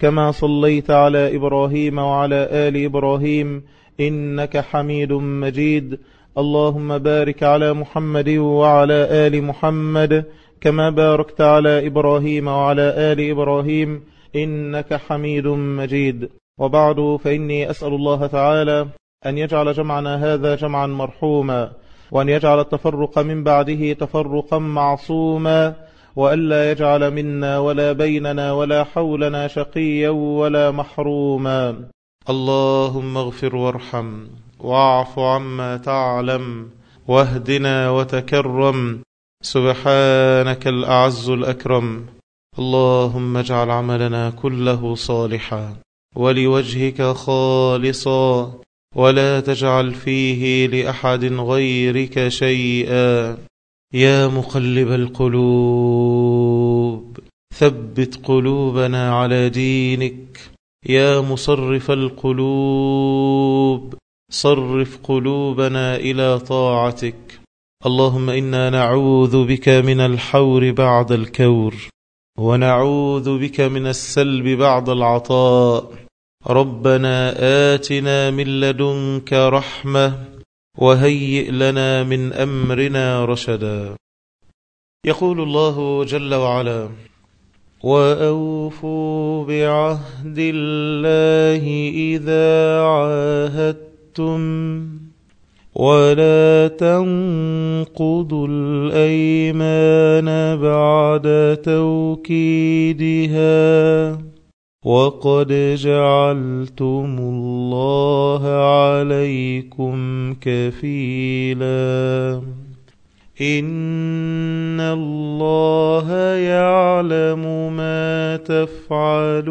كما صليت على إبراهيم وعلى آل إبراهيم إنك حميد مجيد. اللهم بارك على محمد وعلى آل محمد كما باركت على إبراهيم وعلى آل إبراهيم إنك حميد مجيد. وبعد فإني أسأل الله تعالى أن يجعل جمعنا هذا جمعا مرحوما وأن يجعل التفرق من بعده تفرقا معصوما وألا يجعل منا ولا بيننا ولا حولنا شقيا ولا محروما. اللهم اغفر وارحم واعف عما تعلم واهدنا وتكرم. سبحانك الأعز الأكرم. اللهم اجعل عملنا كله صالحا ولوجهك خالصا. ولا تجعل فيه لأحد غيرك شيئا. يا مقلب القلوب ثبت قلوبنا على دينك. يا مصرف القلوب صرف قلوبنا إلى طاعتك. اللهم إنا نعوذ بك من الحور بعد الكور ونعوذ بك من السلب بعد العطاء. ربنا آتنا من لدنك رحمة وهيئ لنا من أمرنا رشدا. يقول الله جل وعلا وأوفوا بعهد الله إذا عاهدتم ولا تنقضوا الأيمان بعد توكيدها. وقد جعلتم الله عليكم كفيلا إن الله يعلم ما تفعلون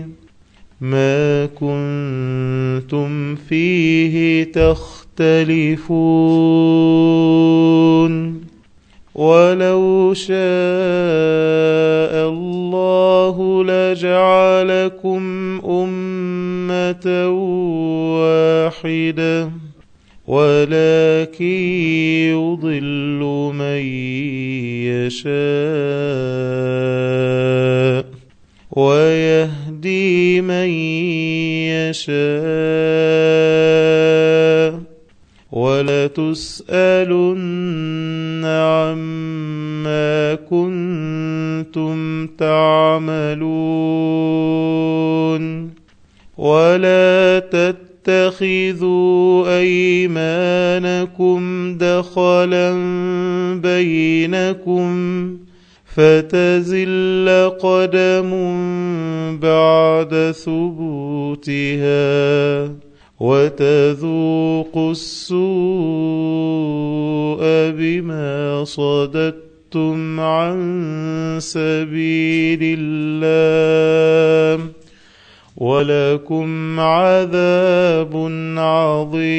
ما كنتم فيه تختلفون ولو شاء الله لجعلكم أمة واحدة ولكن يضل من يشاء ويهدي من يشاء. ولتسألن عما كنتم تعملون. ولا تتخذوا أيمانكم دخلا بينكم فتزل قدم بعد ثبوتها وتذوقوا السوء بما صددتم عن سبيل الله ولكم عذاب عظيم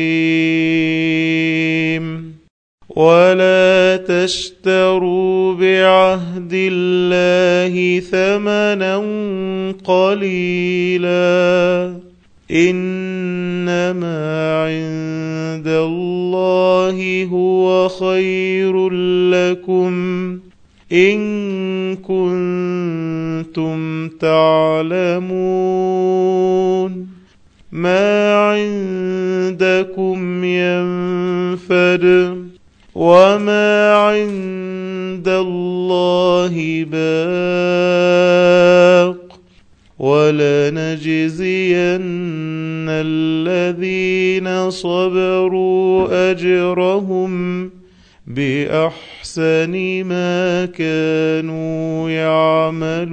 ولا تشتروا بعهد الله ثمنا قليلا. إنما عند الله هو خير لكم إن كنتم تعلمون. ما عندكم ينفد وما عند الله باق ولنجزين الذين صبروا أجرهم بأحسن ما كانوا يعملون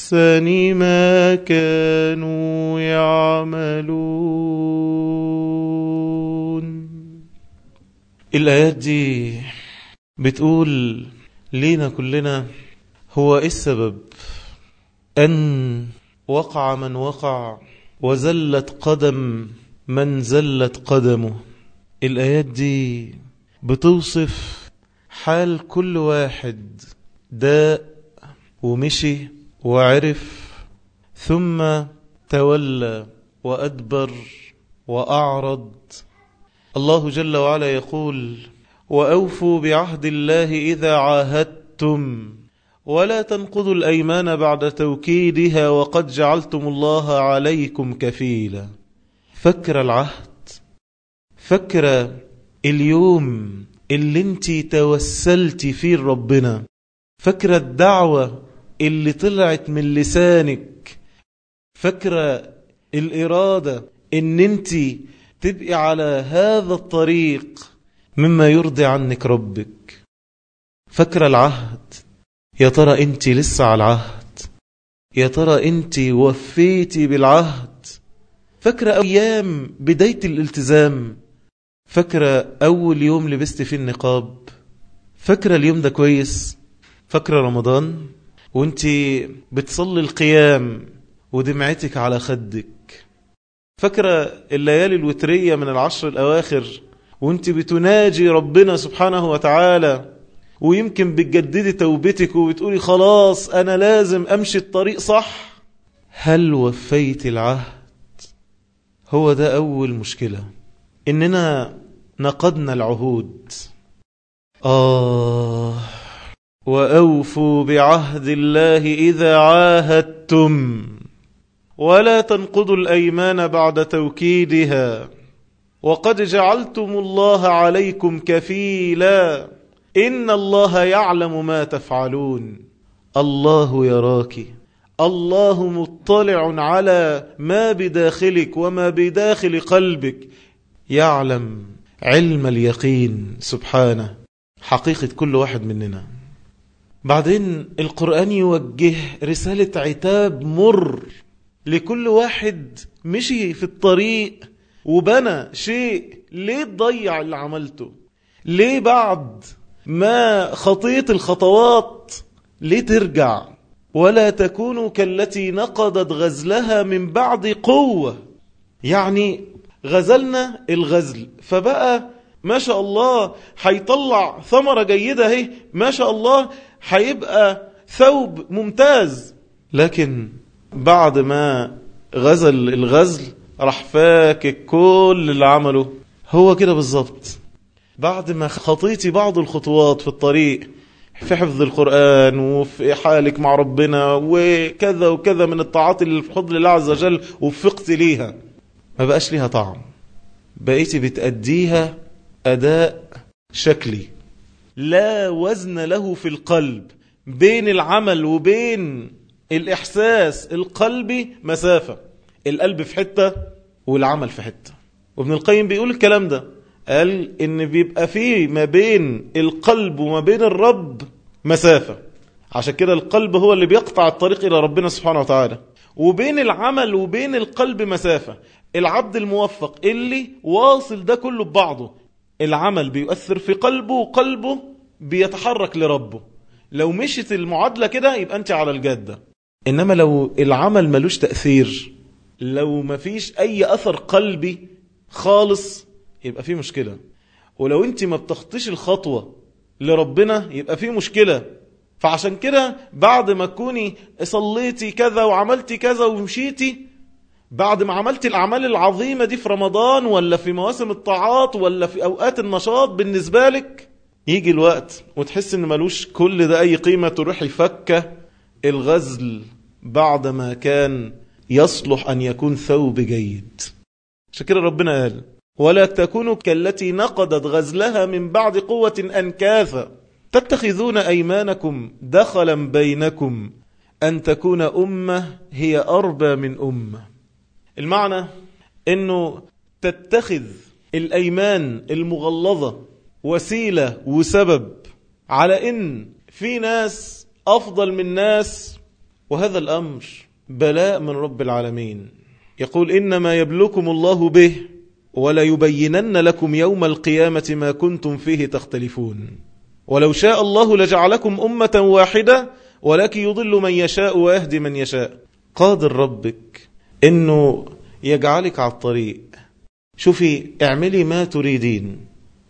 ما كانوا يعملون. الآيات دي بتقول لينا كلنا هو إيه السبب؟ أن وقع من وقع وزلت قدم من زلت قدمه. الآيات دي بتوصف حال كل واحد داء ومشي وعرف ثم تولى وأدبر وأعرض. الله جل وعلا يقول وأوفوا بعهد الله إذا عاهدتم ولا تنقضوا الأيمان بعد توكيدها وقد جعلتم الله عليكم كفيلا. فكر العهد فكر اليوم اللي انت توسلت فيه ربنا فكرة الدعوة اللي طلعت من لسانك. فكرة الإرادة إن أنت تبقي على هذا الطريق مما يرضي عنك ربك. فكرة العهد. يا ترى أنت لسه على العهد؟ يا ترى أنت وفيتي بالعهد؟ فكرة أيام بداية الالتزام. فاكرة أول يوم لبست فيه النقاب. فاكرة اليوم ده كويس. فاكرة رمضان. وانت بتصلي القيام ودمعتك على خدك. فاكرة الليالي الوترية من العشر الأواخر وانت بتناجي ربنا سبحانه وتعالى ويمكن بتجددي توبتك وبتقولي خلاص أنا لازم أمشي الطريق صح؟ هل وفيت العهد؟ هو ده أول مشكلة. إننا نقضنا العهود. آه. وأوفوا بعهد الله إذا عاهدتم. ولا تنقضوا الأيمان بعد توكيدها. وقد جعلتم الله عليكم كفيلا. إن الله يعلم ما تفعلون. الله يراك. الله مطلع على ما بداخلك وما بداخل قلبك. يعلم علم اليقين. سبحانه. حقيقة كل واحد مننا. بعدين القرآن يوجه رسالة عتاب مر لكل واحد مشي في الطريق وبنى شيء. ليه تضيع اللي عملته؟ ليه بعد ما خطيت الخطوات ليه ترجع؟ ولا تكونوا كالتي نقضت غزلها من بعد قوة. يعني غزلنا الغزل. فبقى ما شاء الله هيطلع ثمرة جيدة اهي. ما شاء الله هيبقى ثوب ممتاز. لكن بعد ما غزل الغزل راح فاكك كل اللي عمله. هو كده بالظبط بعد ما خطيتي بعض الخطوات في الطريق في حفظ القرآن وفي حالك مع ربنا وكذا وكذا من الطاعات اللي في فضل الله عز وجل وفقت ليها. ما بقاش ليها طعم. بقيتي بتأديها أداء شكلي. لا وزن له في القلب. بين العمل وبين الإحساس القلبي مسافة. القلب في حتة والعمل في حتة. وابن القيم بيقول الكلام ده. قال إن بيبقى فيه ما بين القلب وما بين الرب مسافة. عشان كده القلب هو اللي بيقطع الطريق إلى ربنا سبحانه وتعالى. وبين العمل وبين القلب مسافة. العبد الموفق اللي واصل ده كله ببعضه. العمل بيؤثر في قلبه وقلبه بيتحرك لربه. لو مشت المعادلة كده يبقى أنت على الجادة. إنما لو العمل ملوش تأثير لو مفيش أي أثر قلبي خالص يبقى في مشكلة. ولو أنت ما بتخطيش الخطوة لربنا يبقى في مشكلة. فعشان كده بعد ما تكوني صليتي كذا وعملتي كذا ومشيتي بعد ما عملتي الأعمال العظيمة دي في رمضان ولا في مواسم الطاعات ولا في أوقات النشاط بالنسبة لك يجي الوقت وتحس إن ملوش كل ده أي قيمة تروحي فكة الغزل بعد ما كان يصلح أن يكون ثوب جيد. كده ربنا قال ولا تكونوا كالتي نقضت غزلها من بعد قوة أنكاثا تتخذون أيمانكم دخلا بينكم أن تكون أمة هي أربى من أمة. المعنى أنه تتخذ الأيمان المغلظة وسيلة وسبب على أن في ناس أفضل من ناس وهذا الأمر بلاء من رب العالمين. يقول إنما يبلوكم الله به ولا يبينن لكم يوم القيامة ما كنتم فيه تختلفون. ولو شاء الله لجعلكم أمة واحدة ولكن يضل من يشاء ويهدي من يشاء. قادر ربك إنه يجعلك على الطريق. شوفي اعملي ما تريدين.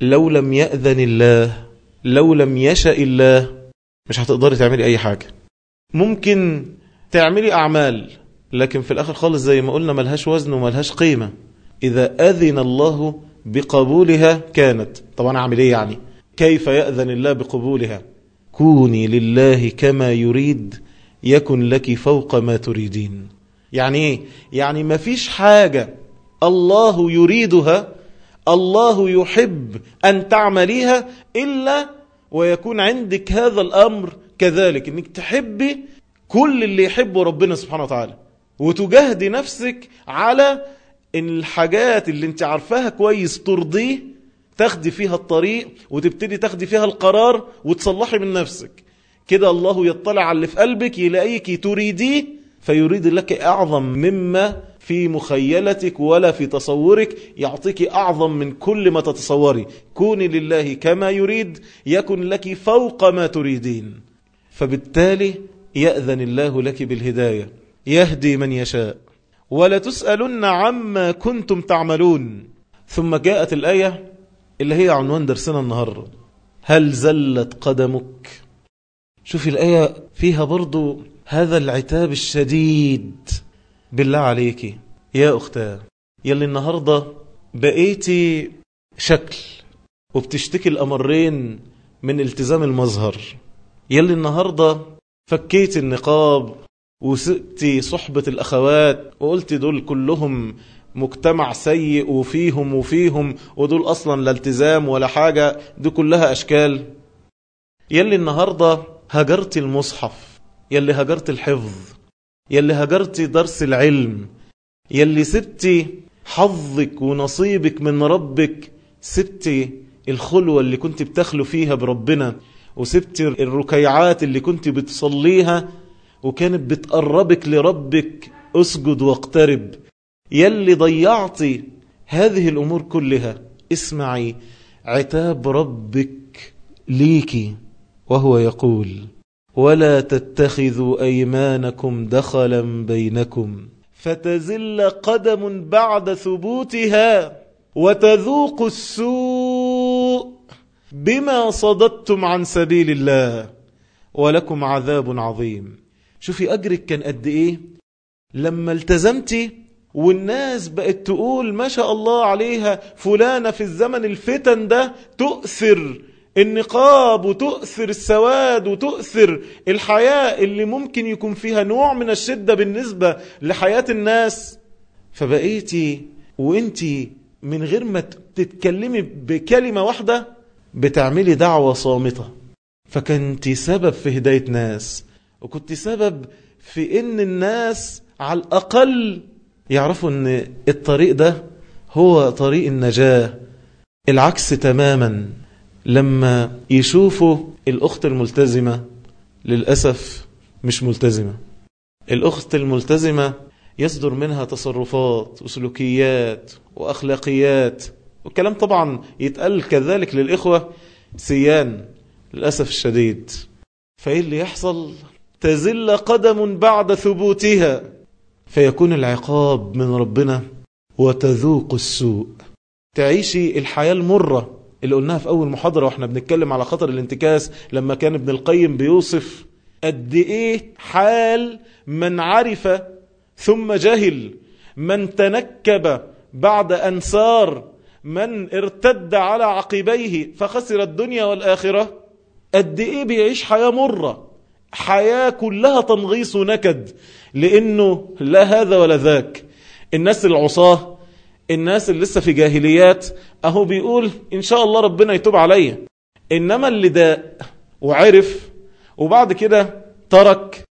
لو لم يأذن الله لو لم يشاء الله مش هتقدري تعملي أي حاجة. ممكن تعملي أعمال لكن في الآخر خالص زي ما قلنا ملهاش وزن وملهاش قيمة. إذا أذن الله بقبولها كانت. طبعا أعمل إيه يعني؟ كيف يأذن الله بقبولها؟ كوني لله كما يريد يكن لك فوق ما تريدين. يعني إيه؟ يعني ما فيش حاجة الله يريدها الله يحب أن تعمليها إلا ويكون عندك هذا الأمر كذلك أنك تحبي كل اللي يحبه ربنا سبحانه وتعالى وتجاهدي نفسك على ان الحاجات اللي انت عارفاها كويس ترضيه تاخدي فيها الطريق وتبتدي تاخدي فيها القرار وتصلحي من نفسك. كده الله يطلع على اللي في قلبك يلاقيك تريديه فيريد لك أعظم مما في مخيلتك ولا في تصورك يعطيك أعظم من كل ما تتصوري. كوني لله كما يريد يكن لك فوق ما تريدين. فبالتالي يأذن الله لك بالهداية. يهدي من يشاء. ولا تسألن عما كنتم تعملون. ثم جاءت الآية اللي هي عنوان درسنا النهاردة هل زلت قدمك؟ شوفي الآية فيها برضو هذا العتاب الشديد. بالله عليك. يا أختاه يلي النهاردة بقيتي شكل وبتشتكي الأمرين من التزام المظهر. يلي النهاردة فكيت النقاب وسقتي صحبة الأخوات وقلت دول كلهم مجتمع سيء وفيهم وفيهم ودول أصلا لا التزام ولا حاجة دي كلها أشكال. يلي النهاردة هجرت المصحف. يلي هجرت الحفظ يلي هجرت درس العلم يلي سبتي حظك ونصيبك من ربك سبتي الخلوة اللي كنت بتخلو فيها بربنا وسبتي الركيعات اللي كنت بتصليها وكانت بتقربك لربك اسجد واقترب. يلي ضيعتي هذه الأمور كلها اسمعي عتاب ربك ليكي وهو يقول ولا تتخذوا أيمانكم دخلا بينكم فتزل قدم بعد ثبوتها وتذوق السوء بما صددتم عن سبيل الله ولكم عذاب عظيم. شوفي أجرك كان قد إيه؟ لما التزمتي والناس بقت تقول ما شاء الله عليها فلانة في الزمن الفتن ده تؤثر. النقاب وتؤثر السواد وتؤثر الحياة اللي ممكن يكون فيها نوع من الشدة بالنسبة لحياة الناس. فبقيتي وانتي من غير ما تتكلمي بكلمة واحدة بتعملي دعوة صامتة. فكنت سبب في هداية ناس وكنت سبب في إن الناس على الأقل يعرفوا إن الطريق ده هو طريق النجاة. العكس تماما. لما يشوفوا الأخت الملتزمة للأسف مش ملتزمة. الأخت الملتزمة يصدر منها تصرفات وسلوكيات وأخلاقيات والكلام طبعا يتقال كذلك للإخوة سيان للأسف الشديد. فإيه اللي يحصل؟ تزل قدم بعد ثبوتها فيكون العقاب من ربنا وتذوق السوء. تعيشي الحياة المرة اللي قلناها في أول محاضرة وإحنا بنتكلم على خطر الانتكاس لما كان ابن القيم بيوصف قد إيه حال من عرف ثم جهل من تنكب بعد أن سار من ارتد على عقبيه فخسر الدنيا والآخرة. قد إيه بيعيش حياة مرة حياة كلها تنغيص ونكد لأنه لا هذا ولا ذاك. الناس العصاة الناس اللي لسه في جاهليات أهو بيقول إن شاء الله ربنا يتوب عليا. إنما اللي ده وعرف وبعد كده ترك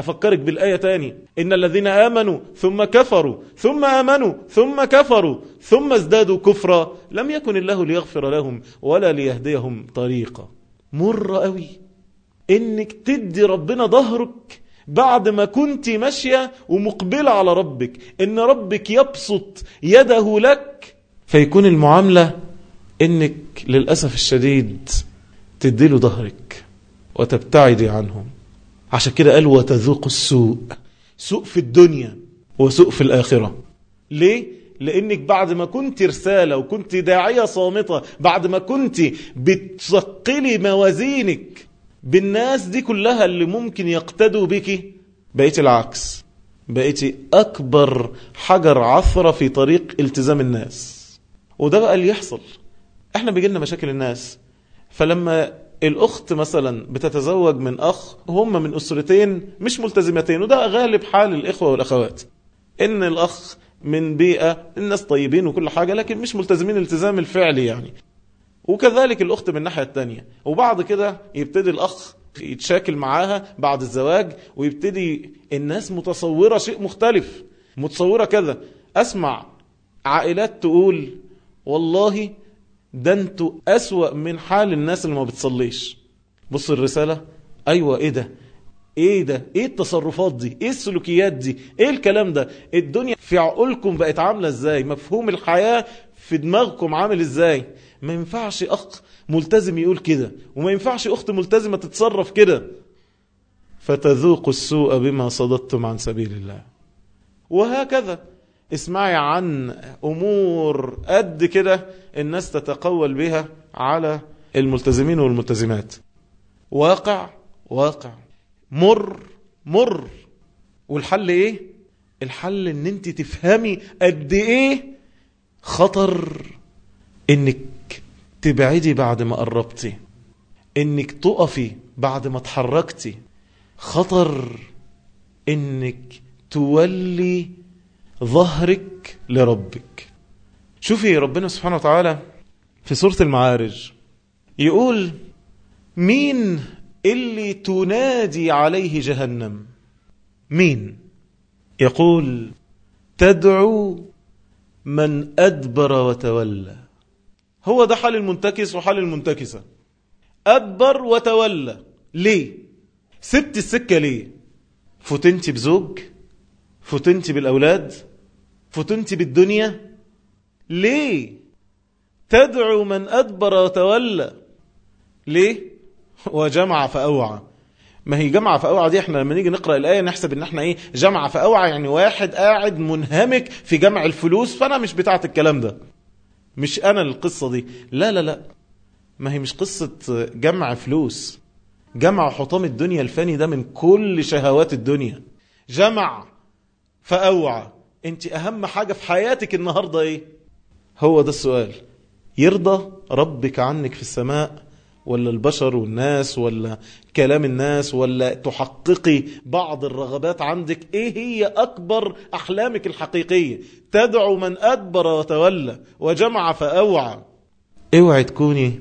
أفكرك بالآية تاني. إن الذين آمنوا ثم كفروا ثم آمنوا ثم كفروا ثم ازدادوا كفرا لم يكن الله ليغفر لهم ولا ليهديهم طريقا. مر قوي إنك تدي ربنا ظهرك بعد ما كنت ماشية ومقبلة على ربك. إن ربك يبسط يده لك فيكون المعاملة إنك للأسف الشديد تديله ظهرك وتبتعدي عنهم. عشان كده قال وتذوق السوء. سوء في الدنيا وسوء في الآخرة. ليه؟ لأنك بعد ما كنت رسالة وكنت داعية صامتة بعد ما كنت بتثقلي موازينك بالناس دي كلها اللي ممكن يقتدوا بك بقيت العكس. بقيت أكبر حجر عثرة في طريق التزام الناس. وده بقى اللي يحصل. إحنا بيجيلنا مشاكل الناس. فلما الأخت مثلا بتتزوج من أخ هم من أسرتين مش ملتزمتين وده غالب حال الإخوة والأخوات. إن الأخ من بيئة الناس طيبين وكل حاجة لكن مش ملتزمين الالتزام الفعلي يعني. وكذلك الأخت من الناحية التانية. وبعد كده يبتدي الأخ يتشاكل معاها بعد الزواج ويبتدي الناس متصورة شيء مختلف متصورة كذا. أسمع عائلات تقول والله ده أنتوا أسوأ من حال الناس اللي ما بتصليش. بص الرسالة أيوة إيه ده؟ إيه ده؟ إيه التصرفات دي؟ إيه السلوكيات دي؟ إيه الكلام ده؟ الدنيا في عقولكم بقت عاملة إزاي؟ مفهوم الحياة في دماغكم عامل إزاي؟ ما ينفعش اخ ملتزم يقول كده وما ينفعش أخت ملتزمة تتصرف كده. فتذوقوا السوء بما صددتم عن سبيل الله. وهكذا. اسمعي عن أمور قد كده الناس تتقول بها على الملتزمين والملتزمات. واقع واقع. مر مر. والحل إيه؟ الحل إن أنت تفهمي قد إيه خطر إنك تبعدي بعد ما قربتي. إنك تقفي بعد ما اتحركتي. خطر إنك تولي ظهرك لربك. شوفي ربنا سبحانه وتعالى في سورة المعارج يقول مين اللي تنادي عليه جهنم؟ مين؟ يقول تدعو من أدبر وتولى. هو ده حال المنتكس وحال المنتكسة. أدبر وتولى. ليه؟ سبت السكة ليه؟ فتنت بزوج فتنت بالأولاد فتنت بالدنيا. ليه؟ تدعو من أدبر وتولى. ليه؟ وجمع فأوعى. ما هي جمع فأوعى دي إحنا لما نيجي نقرأ الآية نحسب إن إحنا إيه؟ جمع فأوعى يعني واحد قاعد منهمك في جمع الفلوس فأنا مش بتاعت الكلام ده. مش أنا القصة دي. لا لا لا. ما هي مش قصة جمع فلوس. جمع حطام الدنيا الفاني ده من كل شهوات الدنيا. جمع فأوعى. أنت أهم حاجة في حياتك النهاردة إيه؟ هو ده السؤال. يرضى ربك عنك في السماء ولا البشر والناس ولا كلام الناس ولا تحققي بعض الرغبات عندك إيه هي أكبر أحلامك الحقيقية؟ تدعو من أدبر وتولى وجمع فأوعى. اوعي تكوني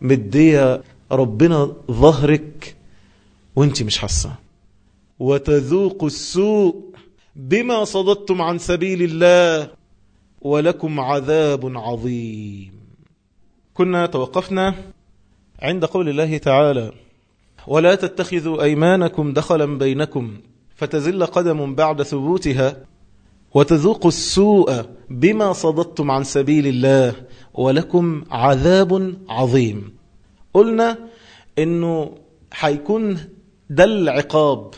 مدية ربنا ظهرك وانت مش حاسة. وتذوق السوء بما صددتم عن سبيل الله ولكم عذاب عظيم. كنا توقفنا. عند قول الله تعالى ولا تتخذوا أيمانكم دخلا بينكم فتزل قدم بعد ثبوتها وتذوقوا السوء بما صددتم عن سبيل الله ولكم عذاب عظيم. قلنا إنه حيكون ده العقاب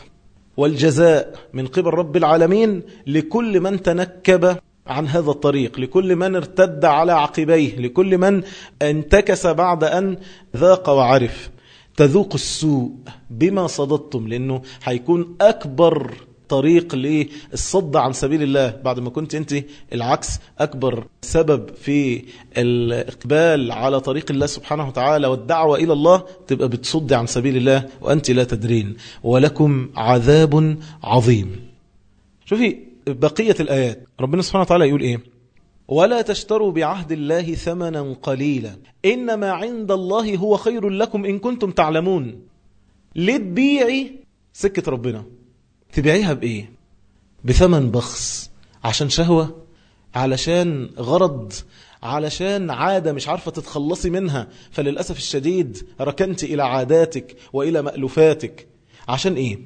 والجزاء من قبل رب العالمين لكل من تنكب عن هذا الطريق. لكل من ارتد على عقبيه لكل من انتكس بعد أن ذاق وعرف. تذوق السوء بما صددتم لأنه حيكون أكبر طريق للصد عن سبيل الله. بعد ما كنت أنت العكس أكبر سبب في الإقبال على طريق الله سبحانه وتعالى والدعوة إلى الله تبقى بتصد عن سبيل الله وأنت لا تدرين. ولكم عذاب عظيم. شوفي بقية الآيات. ربنا سبحانه وتعالى يقول إيه؟ ولا تشتروا بعهد الله ثمنا قليلا. إنما عند الله هو خير لكم إن كنتم تعلمون. ليه تبيعي سكة ربنا. تبيعيها بإيه؟ بثمن بخس. عشان شهوة. علشان غرض. علشان عادة مش عارفة تتخلصي منها. فللأسف الشديد ركنت إلى عاداتك وإلى مألوفاتك. عشان إيه؟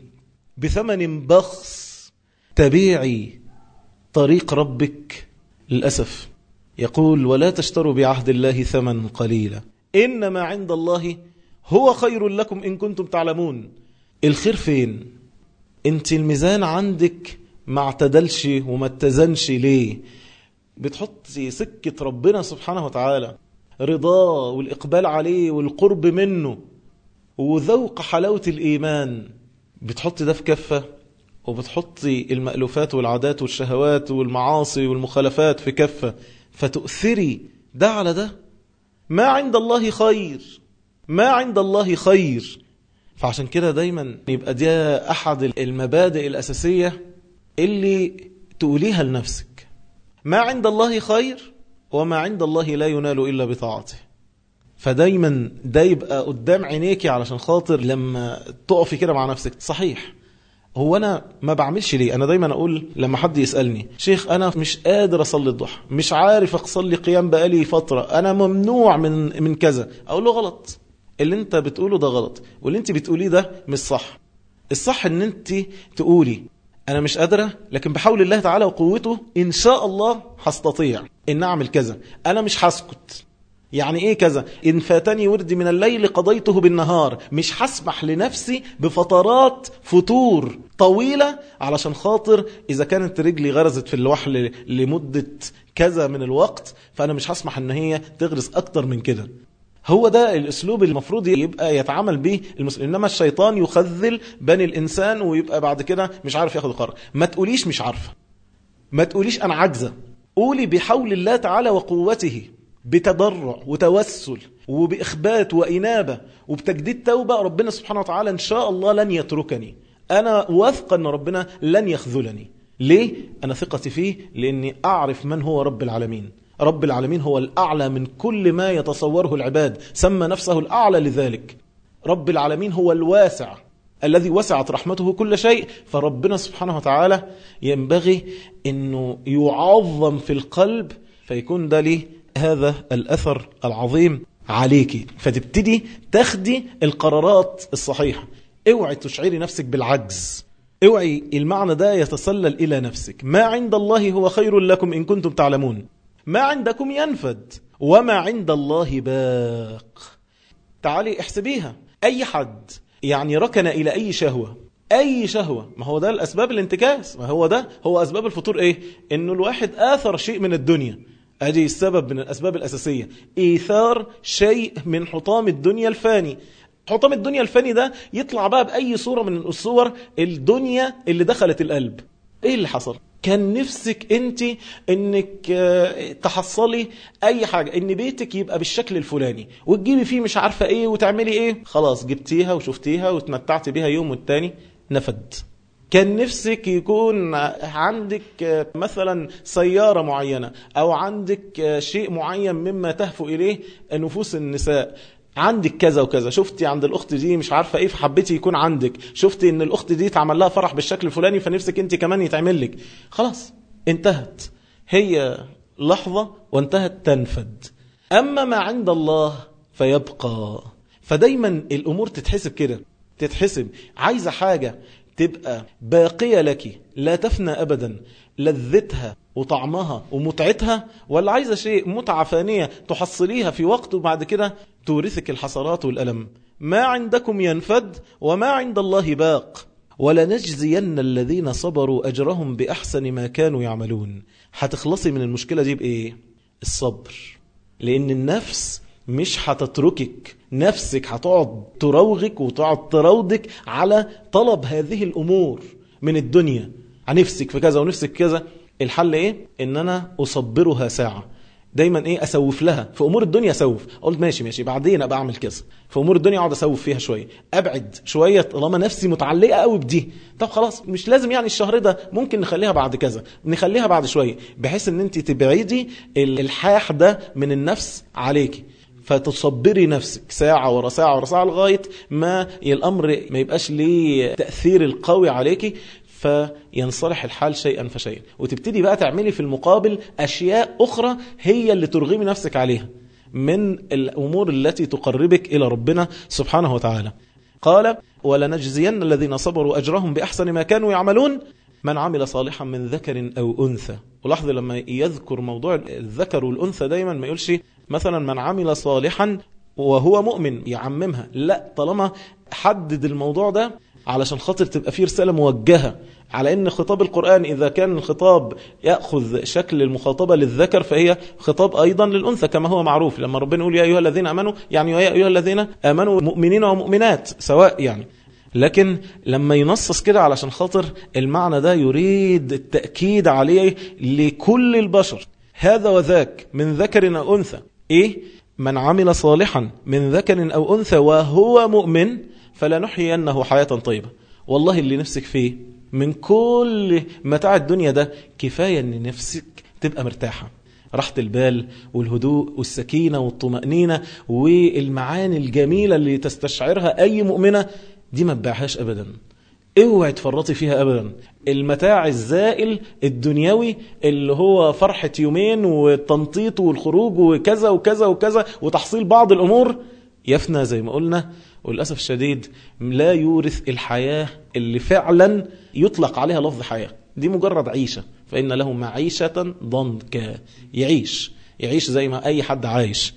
بثمن بخس. تبيعي طريق ربك للأسف. يقول ولا تشتروا بعهد الله ثمن قليلا. إنما عند الله هو خير لكم إن كنتم تعلمون. الخير فين؟ انت الميزان عندك ما اعتدلش وما اتزنش ليه؟ بتحطي سكة ربنا سبحانه وتعالى. رضاه والإقبال عليه والقرب منه وذوق حلاوة الإيمان. بتحطي ده في كفة؟ وبتحطي المألوفات والعادات والشهوات والمعاصي والمخالفات في كفة فتؤثري. ده على ده. ما عند الله خير. ما عند الله خير. فعشان كده دايما يبقى دي أحد المبادئ الأساسية اللي تقوليها لنفسك. ما عند الله خير وما عند الله لا ينال إلا بطاعته. فدايما ده يبقى قدام عينيكي علشان خاطر لما تقفي كده مع نفسك. صحيح. هو أنا ما بعملش ليه؟ أنا دايما أقول لما حد يسألني شيخ أنا مش قادر أصلي الضحى مش عارف أصلي قيام بقالي فترة أنا ممنوع من من كذا. أقول له غلط. اللي أنت بتقوله ده غلط واللي أنت بتقوليه ده مش صح. الصح إن أنت تقولي أنا مش قادرة لكن بحول الله تعالى وقوته إن شاء الله هستطيع إن أعمل كذا أنا مش هسكت. يعني إيه كذا؟ إن فاتني وردي من الليل قضيته بالنهار مش هسمح لنفسي بفترات فتور طويلة علشان خاطر إذا كانت رجلي غرزت في الوحل لمدة كذا من الوقت فأنا مش هسمح إن هي تغرز أكتر من كده. هو ده الأسلوب المفروض يبقى يتعامل به المسلم إنما الشيطان يخذل بني الإنسان ويبقى بعد كده مش عارف ياخد قرار. ما تقوليش مش عارفة. ما تقوليش أنا عاجزة. قولي بحول الله تعالى وقوته. بتضرع وتوسل وبإخبات وإنابة وبتجديد توبة ربنا سبحانه وتعالى إن شاء الله لن يتركني. أنا واثق أن ربنا لن يخذلني. ليه؟ أنا ثقتي فيه لأني أعرف من هو رب العالمين. رب العالمين هو الأعلى من كل ما يتصوره العباد سمى نفسه الأعلى لذلك. رب العالمين هو الواسع الذي وسعت رحمته كل شيء. فربنا سبحانه وتعالى ينبغي أنه يعظم في القلب فيكون ده ليه؟ هذا الأثر العظيم عليك. فتبتدي تاخدي القرارات الصحيحة. اوعي تشعري نفسك بالعجز. اوعي المعنى ده يتسلل إلى نفسك. ما عند الله هو خير لكم إن كنتم تعلمون. ما عندكم ينفد وما عند الله باق. تعالي احسبيها. أي حد يعني ركن إلى أي شهوة. أي شهوة. ما هو ده الأسباب الانتكاس. ما هو ده. هو أسباب الفطور إيه؟ إنه الواحد آثر شيء من الدنيا. ادي السبب من الأسباب الأساسية. إيثار شيء من حطام الدنيا الفاني. حطام الدنيا الفاني ده يطلع بقى بأي صورة من الصور الدنيا اللي دخلت القلب. إيه اللي حصل؟ كان نفسك أنت إنك تحصلي أي حاجة إن بيتك يبقى بالشكل الفلاني وتجيبي فيه مش عارفة إيه وتعملي إيه. خلاص جبتيها وشفتيها وتمتعت بيها يوم والتاني نفد. كان نفسك يكون عندك مثلا سيارة معينة أو عندك شيء معين مما تهفو إليه نفوس النساء. عندك كذا وكذا. شفتي عند الأخت دي مش عارفة إيه فحبيتي يكون عندك. شفتي إن الأخت دي تعمل لها فرح بالشكل الفلاني فنفسك أنت كمان يتعمل لك. خلاص انتهت. هي لحظة وانتهت تنفد. أما ما عند الله فيبقى. فدايما الأمور تتحسب كده. تتحسب. عايزة حاجة تبقى باقية لك لا تفنى أبدا. لذتها وطعمها ومتعتها ولا عايزة شيء متعة فانية تحصليها في وقت وبعد كده تورثك الحسرات والألم. ما عندكم ينفد وما عند الله باق. ولنجزين الذين صبروا أجرهم بأحسن ما كانوا يعملون. هتخلصي من المشكلة دي بإيه؟ الصبر. لأن النفس مش هتتركك. نفسك هتقعد تروغك وتقعد تراودك على طلب هذه الأمور من الدنيا. نفسك في كذا ونفسك كذا. الحل إيه؟ إن أنا أصبرها ساعة. دايما إيه؟ أسوف لها. في أمور الدنيا أسوف. قلت ماشي ماشي. بعدين أبقى أعمل كذا. في أمور الدنيا أقعد أسوف فيها شوية. أبعد شوية طالما نفسي متعلقة قوي بدي. طب خلاص مش لازم يعني الشهر ده. ممكن نخليها بعد كذا. نخليها بعد شوية. بحيث إن أنت تبعدي الالحاح ده من النفس عليكي. فتصبري نفسك ساعة ورا ساعة ورا ساعة لغاية ما الأمر ما يبقاش ليه تأثير القوي عليكي فينصلح الحال شيئا فشيئا. وتبتدي بقى تعملي في المقابل أشياء أخرى هي اللي ترغمي نفسك عليها من الأمور التي تقربك إلى ربنا سبحانه وتعالى. قال ولنجزين الذين صبروا أجرهم بأحسن ما كانوا يعملون من عمل صالحا من ذكر أو أنثى. ولاحظ لما يذكر موضوع الذكر والأنثى دايما ما يقولش مثلا من عمل صالحا وهو مؤمن يعممها. لا طالما حدد الموضوع ده علشان خاطر تبقى فيه رسالة موجهة على إن خطاب القرآن إذا كان الخطاب يأخذ شكل المخاطبة للذكر فهي خطاب أيضا للأنثى كما هو معروف. لما ربنا يقول يا أيها الذين آمنوا يعني يا أيها الذين آمنوا مؤمنين ومؤمنات سواء يعني. لكن لما ينصص كده علشان خاطر المعنى ده يريد التأكيد عليه لكل البشر. هذا وذاك من ذكر أو أنثى. إيه؟ من عمل صالحا من ذكر أو أنثى وهو مؤمن فلنحيينه حياة طيبة. والله اللي نفسك فيه من كل متاع الدنيا ده كفاية إن نفسك تبقى مرتاحة. راحة البال والهدوء والسكينة والطمأنينة والمعاني الجميلة اللي تستشعرها أي مؤمنة دي ما تبيعهاش أبدا. اوعي تفرطي فيها أبدا. المتاع الزائل الدنيوي اللي هو فرحة يومين والتنطيط والخروج وكذا وكذا وكذا وتحصيل بعض الأمور يفنى زي ما قلنا. وللأسف الشديد لا يورث الحياة اللي فعلا يطلق عليها لفظ حياة. دي مجرد عيشة. فإن له معيشة ضنكا. يعيش. يعيش زي ما أي حد عايش.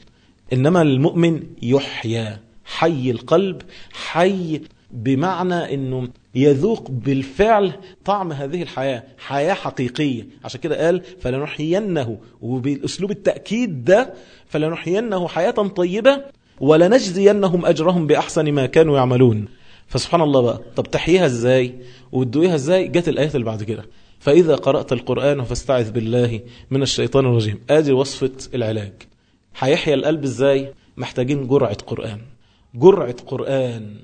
إنما المؤمن يحيا. حي القلب. حي بمعنى أنه يذوق بالفعل طعم هذه الحياة حياة حقيقية. عشان كده قال فلنحيينه وبالأسلوب التأكيد ده فلنحيينه حياة طيبة ولنجزينهم أجرهم بأحسن ما كانوا يعملون. فسبحان الله بقى. طب تحييها إزاي؟ وتدويها إزاي؟ جت الآيات اللي بعد كده. فإذا قرأت القرآن فاستعذ بالله من الشيطان الرجيم. آدي وصفة العلاج. هيحيا القلب إزاي؟ محتاجين جرعة قرآن. جرعة قرآن.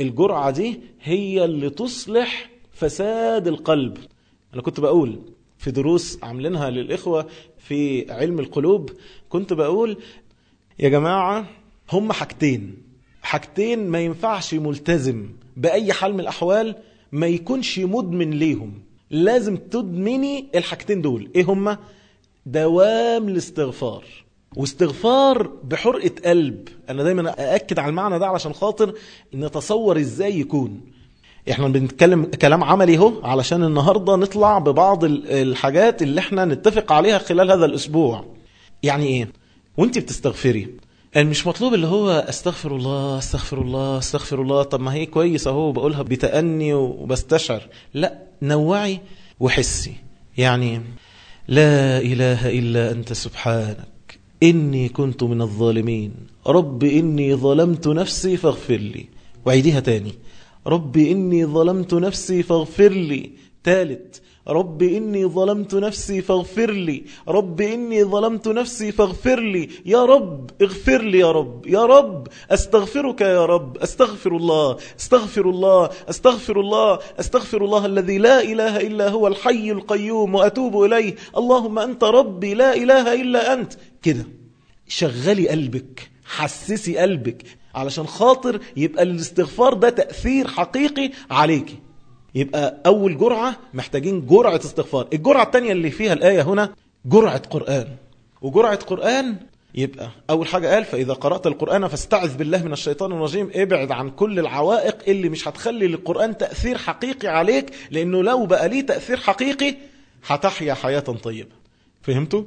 الجرعة دي هي اللي تصلح فساد القلب. أنا كنت بقول في دروس عاملينها للإخوة في علم القلوب كنت بقول يا جماعة هم حاجتين. حاجتين ما ينفعش ملتزم بأي حال من الأحوال ما يكونش مدمن ليهم. لازم تدمني الحاجتين دول. إيه هما دوام الاستغفار. واستغفار بحرقة قلب. أنا دايما أأكد على المعنى ده علشان خاطر نتصور إزاي يكون. إحنا بنتكلم كلام عملي أهو علشان النهاردة نطلع ببعض الحاجات اللي إحنا نتفق عليها خلال هذا الأسبوع. يعني إيه؟ وانت بتستغفري. مش مطلوب اللي هو أستغفر الله أستغفر الله أستغفر الله. طب ما هي كويس أهو بقولها بتأني وبستشعر. لا نوعي وحسي. يعني لا إله إلا أنت سبحانك. إني كنت من الظالمين. رب إني ظلمت نفسي فاغفر لي. وعيديها تاني. رب إني ظلمت نفسي فاغفر لي. ثالث رب إني ظلمت نفسي فاغفر لي. رب إني ظلمت نفسي فاغفر لي. يا رب اغفر لي يا رب. يا رب أستغفرك يا رب. أستغفر الله. أستغفر الله. أستغفر الله. أستغفر الله الذي لا إله إلا هو الحي القيوم وأتوب إليه. اللهم أنت ربي. لا إله إلا أنت. كده. شغلي قلبك. حسسي قلبك. علشان خاطر يبقى الاستغفار ده تأثير حقيقي عليكي. يبقى أول جرعة محتاجين جرعة استغفار الجرعة الثانية اللي فيها الآية هنا جرعة قرآن وجرعة قرآن يبقى أول حاجة قال فإذا قرأت القرآن فاستعذ بالله من الشيطان الرجيم ابعد عن كل العوائق اللي مش هتخلي للقرآن تأثير حقيقي عليك لأنه لو بقى ليه تأثير حقيقي هتحيا حياة طيبة فهمتوا؟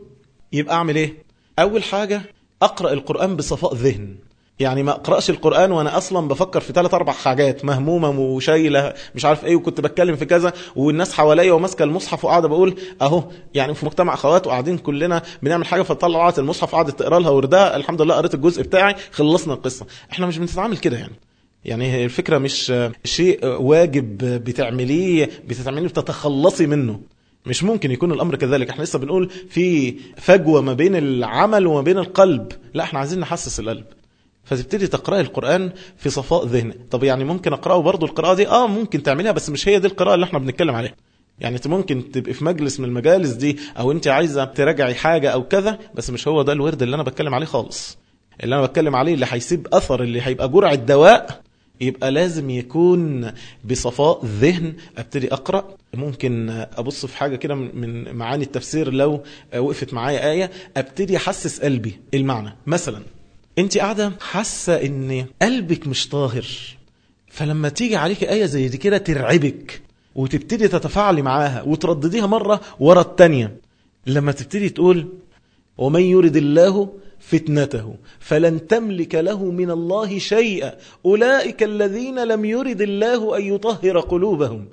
يبقى أعمل إيه؟ أول حاجة أقرأ القرآن بصفاء ذهن يعني ما أقرأش القرآن وأنا أصلا بفكر في ثلاث أربع حاجات مهمومة وشايلة مش عارف إيه وكنت بتكلم في كذا والناس حواليا وماسكة المصحف وقاعدة بقول أهو يعني في مجتمع أخوات وقاعدين كلنا بنعمل حاجة فطلعت المصحف قعدت تقرأ لها وردها الحمد لله قريت الجزء بتاعي خلصنا القصة. إحنا مش بنتعامل كده يعني. يعني الفكرة مش شيء واجب بتعمليه بتتعمليه بتتخلصي منه. مش ممكن يكون الأمر كذلك. إحنا لسه بنقول في فجوة ما بين العمل وما بين القلب. لا إحنا عايزين نحسس القلب. فتبتدي تقرأ القرآن في صفاء ذهن. طب يعني ممكن أقرأه برضو القراءة دي؟ آه ممكن تعملها بس مش هي دي القراءة اللي إحنا بنتكلم عليها. يعني أنت ممكن تبقي في مجلس من المجالس دي أو أنت عايزة تراجعي حاجة أو كذا بس مش هو ده الورد اللي أنا بتكلم عليه خالص. اللي أنا بتكلم عليه اللي هيسيب أثر اللي هيبقى جرعة دواء يبقى لازم يكون بصفاء ذهن. أبتدي أقرأ. ممكن أبص في حاجة كده من معاني التفسير لو وقفت معايا آية. أبتدي أحسس قلبي. المعنى. مثلا انت قاعدة حاسة إن قلبك مش طاهر فلما تيجي عليك آية زي دي كده ترعبك وتبتدي تتفاعلي معاها وتردديها مرة ورا التانية. لما تبتدي تقول ومن يرد الله فتنته فلن تملك له من الله شيئا أولئك الذين لم يرد الله أن يطهر قلوبهم.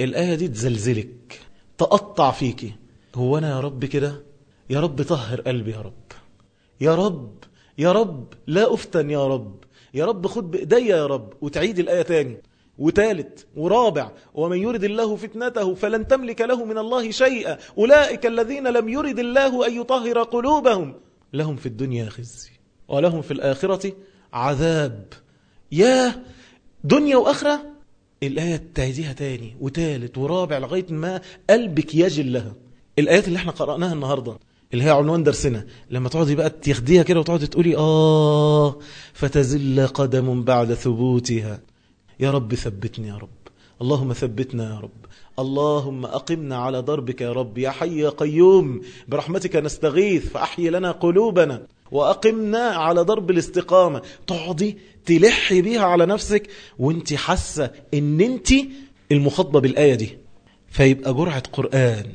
الآية دي تزلزلك تقطع فيك. هو أنا يا رب كده؟ يا رب طهر قلبي يا رب. يا رب يا رب لا أفتن يا رب. يا رب خد بإيدي يا رب وتعيد الآية تاني. وثالث ورابع ومن يرد الله فتنته فلن تملك له من الله شيئا. أولئك الذين لم يرد الله أن يطهر قلوبهم. لهم في الدنيا خزي ولهم في الآخرة عذاب. يا دنيا وآخرة؟ الآية تعيديها تاني. وثالث ورابع لغاية ما قلبك يجل لها. الآيات اللي إحنا قرأناها النهاردة اللي هي عنوان درسنا. لما تقعدي بقى تاخديها كده وتقعدي تقولي آه فتزل قدم بعد ثبوتها. يا رب ثبتني يا رب. اللهم ثبتنا يا رب. اللهم أقمنا على ضربك يا رب. يا حي يا قيوم. برحمتك نستغيث فأحيي لنا قلوبنا. وأقمنا على ضرب الاستقامة. تقعدي تلحي بيها على نفسك وانت حاسة إن انت المخاطبة بالآية دي. فيبقى جرعة قرآن.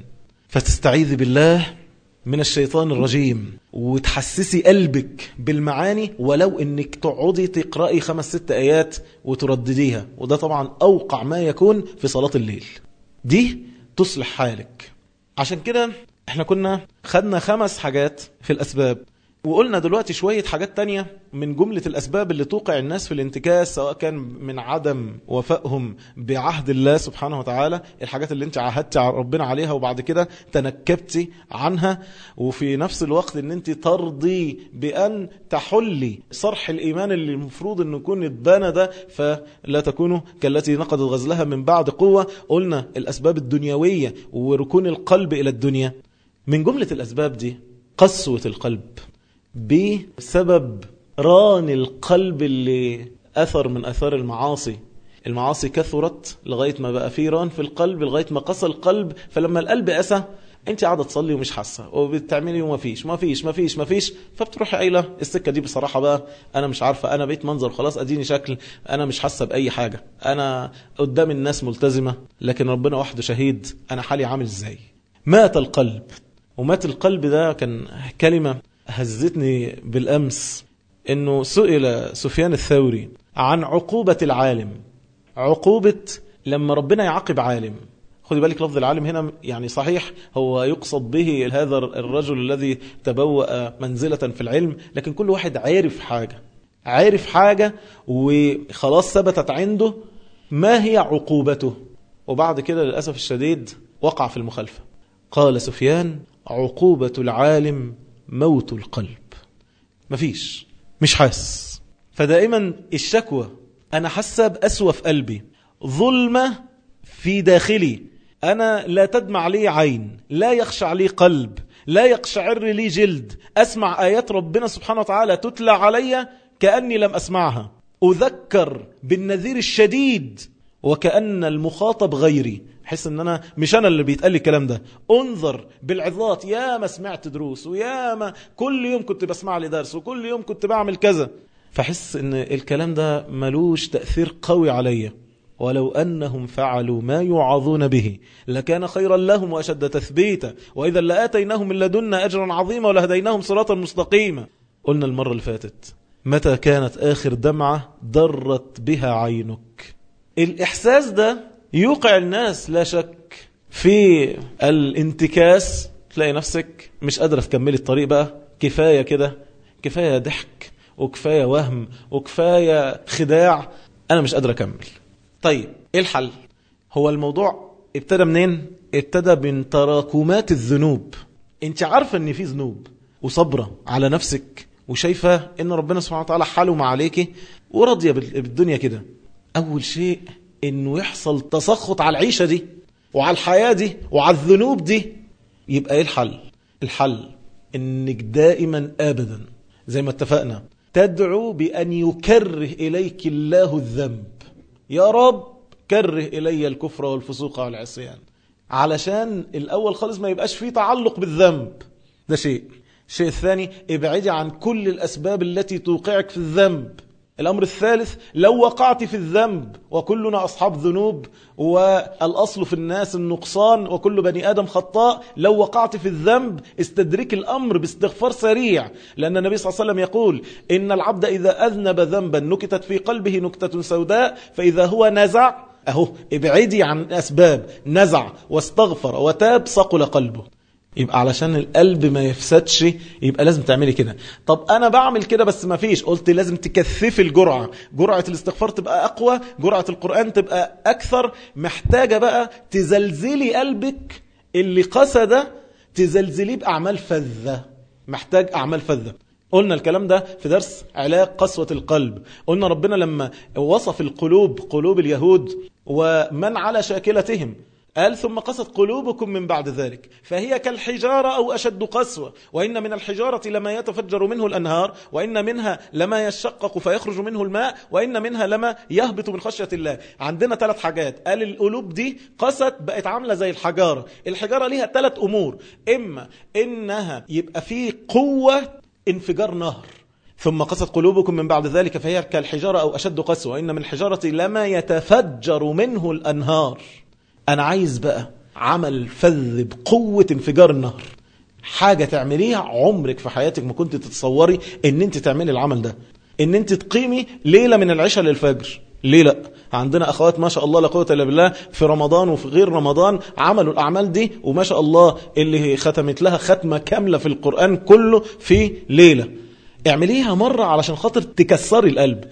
فتستعيذ بالله. من الشيطان الرجيم. وتحسسي قلبك بالمعاني ولو إنك تقعدي تقرأي خمس ست آيات وتردديها. وده طبعا أوقع ما يكون في صلاة الليل. دي تصلح حالك. عشان كده إحنا كنا خدنا خمس حاجات في الأسباب. وقلنا دلوقتي شوية حاجات تانية من جملة الأسباب اللي توقع الناس في الانتكاس سواء كان من عدم وفائهم بعهد الله سبحانه وتعالى الحاجات اللي انت عهدت ربنا عليها وبعد كده تنكبتي عنها. وفي نفس الوقت إن انت ترضي بأن تحلي صرح الإيمان اللي المفروض إنه يكون اتبنى ده فلا تكونوا كالتي نقضت غزلها من بعد قوة. قلنا الأسباب الدنيوية وركون القلب إلى الدنيا. من جملة الأسباب دي قسوة القلب. بسبب ران القلب اللي أثر من أثار المعاصي. المعاصي كثرت لغاية ما بقى في ران في القلب لغاية ما قسى القلب. فلما القلب قسى أنت قاعدة تصلي ومش حاسة وبتعملي وما فيش ما فيش ما فيش ما فيش. فبتروحي قايلة السكة دي بصراحة بقى أنا مش عارفة أنا بقيت منظر خلاص أديني شكل أنا مش حاسة بأي حاجة. أنا قدام الناس ملتزمة لكن ربنا وحده شهيد أنا حالي عامل إزاي؟ مات القلب. ومات القلب ده كان كلمة هزتني بالأمس أنه سئل سفيان الثوري عن عقوبة العالم. عقوبة لما ربنا يعاقب عالم. خذي بالك لفظ العالم هنا يعني صحيح هو يقصد به هذا الرجل الذي تبوأ منزلة في العلم لكن كل واحد عارف حاجة. عارف حاجة وخلاص ثبتت عنده ما هي عقوبته. وبعد كده للأسف الشديد وقع في المخالفة. قال سفيان عقوبة العالم موت القلب. مفيش. مش حاس فدائما الشكوى. أنا حاسة بأسوى في قلبي. ظلمة في داخلي. أنا لا تدمع لي عين. لا يخشع لي قلب. لا يقشعر لي جلد. أسمع آيات ربنا سبحانه وتعالى تتلى علي كأني لم أسمعها. أذكر بالنذير الشديد وكأن المخاطب غيري حس إن أنا مش أنا اللي بيتقال لي الكلام ده. انظر بالعظات يا ما سمعت دروس ويا ما كل يوم كنت بسمع لي درس وكل يوم كنت بعمل كذا. فحس إن الكلام ده ملوش تأثير قوي عليا ولو أنهم فعلوا ما يوعظون به لكان خيرا لهم وأشد تثبيتا. وإذا لآتيناهم من لدنا أجرا عظيما ولهديناهم صراطا مستقيما. قلنا المرة اللي فاتت متى كانت آخر دمعة ضرت بها عينك؟ الإحساس ده يوقع الناس لا شك في الانتكاس. تلاقي نفسك مش قادرة تكملي الطريق بقى. كفاية كده كفاية ضحك وكفاية وهم وكفاية خداع. أنا مش قادر أكمل. طيب إيه الحل؟ هو الموضوع ابتدى منين؟ ابتدى من تراكمات الذنوب. أنت عارفة إن في ذنوب وصبرة على نفسك وشايفة إن ربنا سبحانه وتعالى حاله عليك وراضية بالدنيا كده. أول شيء إنه يحصل تسخط على العيشة دي وعلى الحياة دي وعلى الذنوب دي. يبقى إيه الحل؟ الحل إنك دائما ابدا زي ما اتفقنا. تدعو بأن يكره إليك الله الذنب. يا رب كره إلي الكفر والفسوق والعصيان. علشان الأول خالص ما يبقاش فيه تعلق بالذنب. ده شيء. الشيء الثاني ابعدي عن كل الأسباب التي توقعك في الذنب. الأمر الثالث لو وقعت في الذنب وكلنا أصحاب ذنوب والأصل في الناس النقصان وكل بني آدم خطاء لو وقعت في الذنب استدرك الأمر باستغفار سريع. لأن النبي صلى الله عليه وسلم يقول إن العبد إذا أذنب ذنبا نكتت في قلبه نكتة سوداء فإذا هو نزع أهو ابعدي عن أسباب نزع واستغفر وتاب صقل قلبه. يبقى علشان القلب ما يفسدش يبقى لازم تعملي كده. طب أنا بعمل كده بس ما فيش. قلت لازم تكثفي الجرعة. جرعة الاستغفار تبقى أقوى جرعة القرآن تبقى أكثر. محتاجة بقى تزلزلي قلبك اللي ده تزلزليه بأعمال فذة. محتاج أعمال فذة. قلنا الكلام ده في درس علاج قسوة القلب. قلنا ربنا لما وصف القلوب قلوب اليهود ومن على شاكلتهم قال ثم قست قلوبكم من بعد ذلك فهي كالحجارة أو أشد قسوة وإن من الحجارة لما يتفجر منه الأنهار وإن منها لما يشقق فيخرج منه الماء وإن منها لما يهبط من خشية الله. عندنا ثلاث حاجات. قال القلوب دي قست بقت عاملة زي الحجارة. الحجارة ليها ثلاث أمور. إما إنها يبقى فيه قوة انفجار نهر. ثم قست قلوبكم من بعد ذلك فهي كالحجارة أو أشد قسوة. وإن من الحجارة لما يتفجر منه الأنهار. أنا عايز بقى عمل فذ بقوة انفجار النهر. حاجة تعمليها عمرك في حياتك ما كنت تتصوري إن أنت تعملي العمل ده. إن أنت تقيمي ليلة من العشاء للفجر. ليه لأ؟ عندنا أخوات ما شاء الله لا قوة إلا بالله في رمضان وفي غير رمضان عملوا الأعمال دي وما شاء الله اللي ختمت لها ختمة كاملة في القرآن كله في ليلة. اعمليها مرة علشان خاطر تكسري القلب.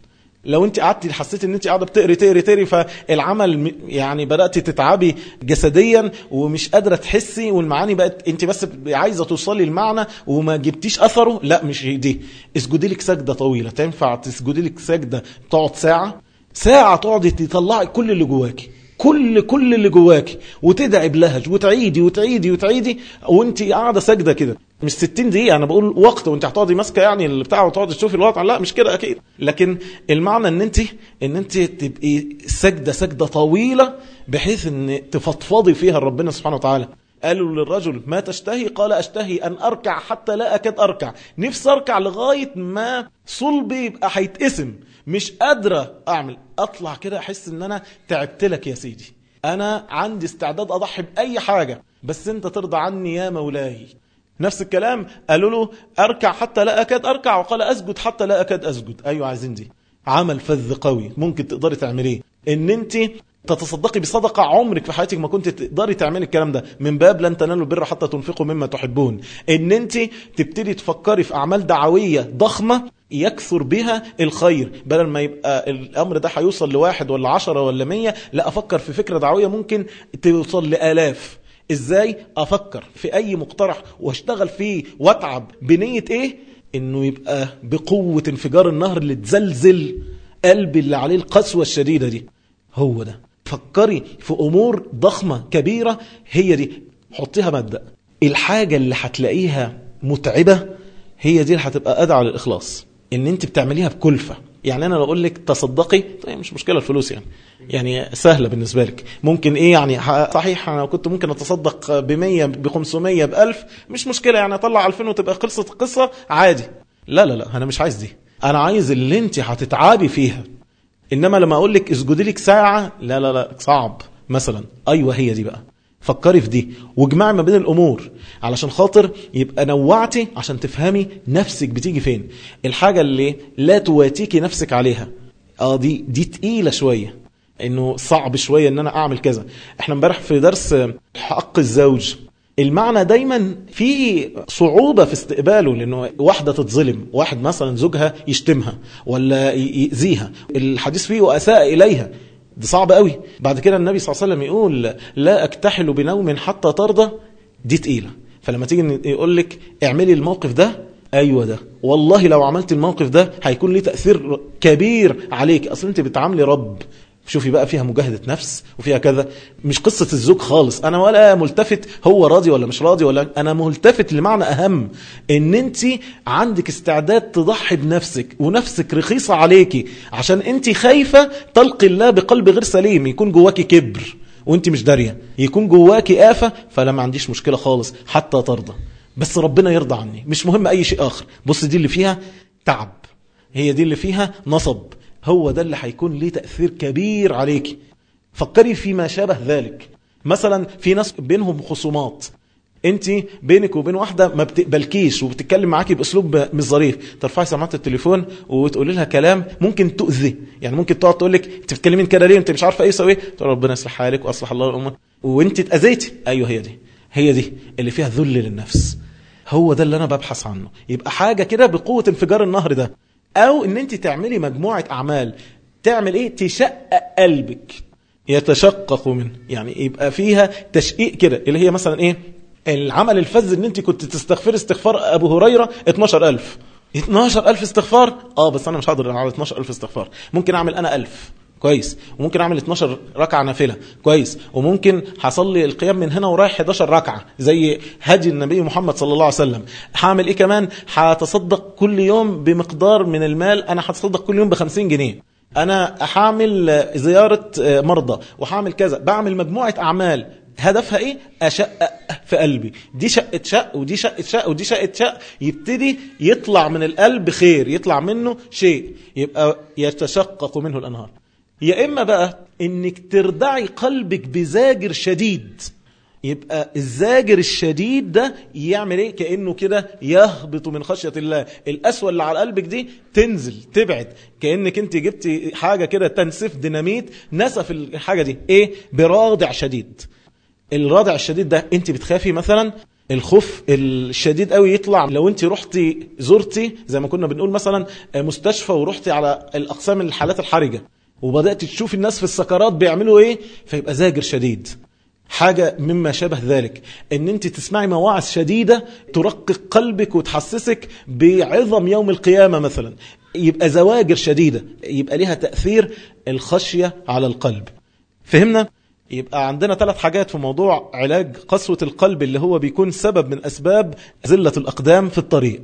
لو انت قعدتي حسيتي ان انت قاعدة بتقري تقري تقري فالعمل يعني بدات تتعبي جسديا ومش قادرة تحسي والمعاني بقت انت بس عايزة توصلي المعنى وما جبتيش أثره لا مش دي. اسجدي لك سجدة طويلة تنفع تسجدي لك سجدة تقعد ساعة؟ ساعة تقعدي تطلعي كل اللي جواكي. كل كل اللي جواكي وتدعي بلهج وتعيدي وتعيدي وتعيدي وانت قاعدة ساجدة كده. مش 60 دقيقة أنا بقول وقت وأنت هتقعدي ماسكة يعني اللي بتاع وتقعدي تشوفي الوضع. لا مش كده أكيد. لكن المعنى إن أنت إن أنت تبقي سجدة سجدة طويلة بحيث إن تفضفضي فيها ربنا سبحانه وتعالى. قالوا للرجل ما تشتهي؟ قال أشتهي أن أركع حتى لا أكاد أركع. نفسي أركع لغاية ما صلبي يبقى هيتقسم. مش قادرة أعمل. أطلع كده أحس إن أنا تعبت لك يا سيدي. أنا عندي استعداد أضحي بأي حاجة بس أنت ترضى عني يا مولاي. نفس الكلام قالوا له أركع حتى لا أكاد أركع وقال أسجد حتى لا أكاد أسجد. أيوة عايزين دي عمل فذ قوي. ممكن تقدري تعمليه. إن أنت تتصدقي بصدقة عمرك في حياتك ما كنت تقدري تعملي الكلام ده. من باب لن تنالوا البر حتى تنفقوا مما تحبون. إن أنت تبتدي تفكري في أعمال دعوية ضخمة يكثر بها الخير. بدل ما يبقى الأمر ده هيوصل لواحد ولا عشرة ولا مية لا أفكر في فكرة دعوية ممكن توصل لآلاف. إزاي؟ أفكر في أي مقترح وأشتغل فيه وأتعب. بنية إيه؟ إنه يبقى بقوة انفجار النهر اللي تزلزل قلبي اللي عليه القسوة الشديدة دي. هو ده. فكري في أمور ضخمة كبيرة هي دي. حطيها مبدأ. الحاجة اللي هتلاقيها متعبة هي دي اللي هتبقى أدعى للإخلاص. إن أنت بتعمليها بكلفة. يعني أنا لو أقول لك تصدقي طيب مش مشكلة الفلوس يعني. يعني سهلة بالنسبة لك. ممكن إيه يعني صحيح أنا كنت ممكن أتصدق ب 100 ب 500 ب 1000 مش مشكلة يعني أطلع 2000 وتبقى خلصت القصة عادي. لا لا لا أنا مش عايز دي. أنا عايز اللي أنت هتتعبي فيها. إنما لما أقول لك اسجدي لك ساعة لا لا لا صعب. مثلا أيوه هي دي بقى. فكري في دي واجمعي ما بين الأمور علشان خاطر يبقى نوعتي عشان تفهمي نفسك بتيجي فين. الحاجة اللي لا تواتيكي نفسك عليها. آه دي دي تقيلة شوية إنه صعب شوية إن أنا أعمل كذا. إحنا امبارح في درس حق الزوج. المعنى دايما في صعوبة في استقباله لأنه واحدة تتظلم واحد مثلا زوجها يشتمها ولا يأذيها. الحديث فيه وأساء إليها. دي صعب قوي. بعد كده النبي صلى الله عليه وسلم يقول لا أكتحل بنوم حتى ترضى. دي تقيلة. فلما تيجي يقول لك اعملي الموقف ده أيوة ده. والله لو عملت الموقف ده هيكون ليه تأثير كبير عليك. أصلا أنت بتعاملي رب. شوفي بقى فيها مجاهدة نفس وفيها كذا. مش قصة الزوج خالص. أنا ولا ملتفت هو راضي ولا مش راضي ولا أنا ملتفت لمعنى أهم. إن أنت عندك استعداد تضحي بنفسك ونفسك رخيصة عليكي. عشان أنت خايفة تلقي الله بقلب غير سليم. يكون جواكي كبر وأنت مش دارية. يكون جواكي آفة فلا ما عنديش مشكلة خالص. حتى ترضى. بس ربنا يرضى عني. مش مهم أي شيء آخر. بص دي اللي فيها تعب. هي دي اللي فيها نصب. هو ده اللي هيكون ليه تأثير كبير عليك. فكري فيما شابه ذلك. مثلا في ناس بينهم خصومات. انت بينك وبين واحدة ما بتقبلكيش وبتتكلم معاكي بأسلوب مش ظريف. ترفعي سماعة التليفون وتقولي لها كلام ممكن تؤذي. يعني ممكن تقعد تقول لك انت بتتكلمين كده ليه؟ انت مش عارفة إيه سوي تقول ربنا يصلح حالك وأصلح الله الأمة. وانت اتاذيتي أيوه هي دي. هي دي اللي فيها ذل للنفس. هو ده اللي أنا ببحث عنه. يبقى حاجة كده بقوة انفجار النهر ده. أو إن أنت تعملي مجموعة أعمال تعمل إيه؟ تشقق قلبك. يتشقق منه يعني يبقى فيها تشقيق كده اللي هي مثلا إيه؟ العمل الفذ إن أنت كنت تستغفر استغفار أبو هريرة 12000 12000 استغفار؟ آه بس أنا مش هقدر أعمل 12000 استغفار. ممكن أعمل أنا 1000 كويس. وممكن أعمل 12 ركعة نافلة. كويس. وممكن هصلي القيام من هنا ورايح 11 ركعة زي هدي النبي محمد صلى الله عليه وسلم. هعمل إيه كمان؟ هتصدق كل يوم بمقدار من المال. أنا هتصدق كل يوم ب 50 جنيه. أنا هعمل زيارة مرضى. وهعمل كذا. بعمل مجموعة أعمال. هدفها إيه؟ أشقق في قلبي. دي شقة شق ودي شقة شق ودي شقة شق. يبتدي يطلع من القلب خير يطلع منه شيء. يبقى يتشقق منه الأنهار. يا إما بقى إنك تردعي قلبك بزاجر شديد. يبقى الزاجر الشديد ده يعمل إيه؟ كأنه كده يهبط من خشية الله. الأسوأ اللي على قلبك دي تنزل تبعد. كأنك أنت جبتي حاجة كده تنسف ديناميت نسف الحاجة دي. إيه؟ برادع شديد. الرادع الشديد ده أنت بتخافي مثلا؟ الخوف الشديد قوي يطلع. لو أنت رحتي زرتي زي ما كنا بنقول مثلا مستشفى ورحتي على الأقسام الحالات الحرجة. وبدأت تشوف الناس في السكرات بيعملوا إيه؟ فيبقى زاجر شديد. حاجة مما شابه ذلك إن أنت تسمعي مواعظ شديدة ترقق قلبك وتحسسك بعظم يوم القيامة مثلا. يبقى زواجر شديدة يبقى لها تأثير الخشية على القلب. فهمنا؟ يبقى عندنا ثلاث حاجات في موضوع علاج قسوة القلب اللي هو بيكون سبب من أسباب زلة الأقدام في الطريق.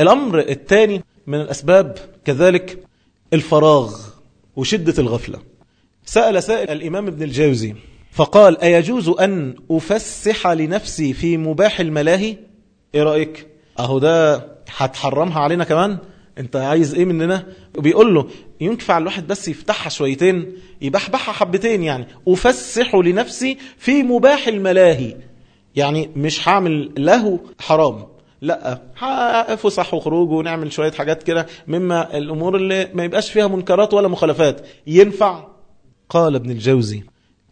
الأمر الثاني من الأسباب كذلك الفراغ. وشدة الغفلة. سأل سائل الإمام ابن الجوزي فقال أيجوز أن أفسح لنفسي في مباح الملاهي؟ إيه رأيك؟ أهو ده هتحرمها علينا كمان؟ أنت عايز إيه مننا؟ بيقول له ينفع الواحد بس يفتحها شويتين يبحبحها حبتين يعني. أفسح لنفسي في مباح الملاهي. يعني مش هعمل له حرام. لا فسح وخروج ونعمل شوية حاجات كده مما الأمور اللي ما يبقاش فيها منكرات ولا مخالفات. ينفع؟ قال ابن الجوزي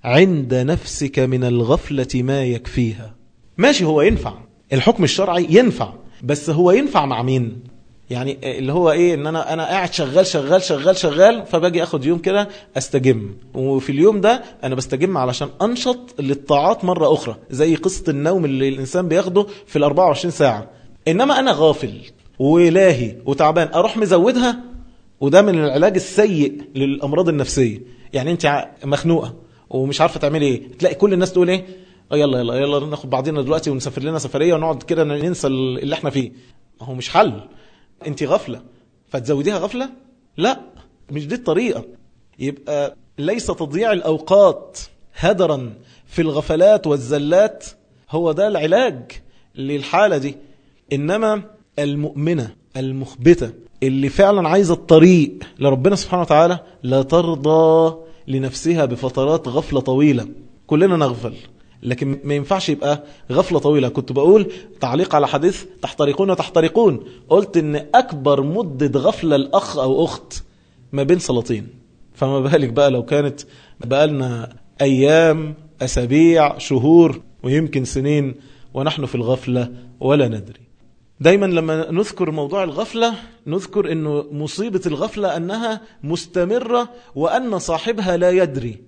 عند نفسك من الغفلة ما يكفيها. ماشي هو ينفع. الحكم الشرعي ينفع. بس هو ينفع مع مين؟ يعني اللي هو إيه إن أنا أنا قاعد شغال شغال شغال شغال فباجي آخد يوم كده أستجم. وفي اليوم ده أنا بستجم علشان أنشط للطاعات مرة أخرى زي قصة النوم اللي الإنسان بياخده في ال 24 ساعة. إنما أنا غافل ولاهي وتعبان أروح مزودها؟ وده من العلاج السيء للأمراض النفسية. يعني أنت مخنوقة ومش عارفة تعملي إيه. تلاقي كل الناس تقول إيه؟ يلا يلا يلا ناخد بعضنا دلوقتي ونسافر لنا سفرية ونقعد كده ننسى اللي إحنا فيه. ما هو مش حل. أنت غفلة فتزوديها غفلة لا مش دي الطريقة. يبقى ليس تضييع الأوقات هدرا في الغفلات والزلات هو ده العلاج للحالة دي. إنما المؤمنة المخبتة اللي فعلا عايزة الطريق لربنا سبحانه وتعالى لا ترضى لنفسها بفترات غفلة طويلة. كلنا نغفل لكن ما ينفعش يبقى غفلة طويلة. كنت بقول تعليق على حديث تحترقون وتحترقون. قلت إن أكبر مدة غفلة الأخ أو أخت ما بين صلاتين. فما بالك بقى لو كانت بقالنا أيام أسابيع شهور ويمكن سنين ونحن في الغفلة ولا ندري. دايما لما نذكر موضوع الغفلة نذكر إنه مصيبة الغفلة أنها مستمرة وأن صاحبها لا يدري.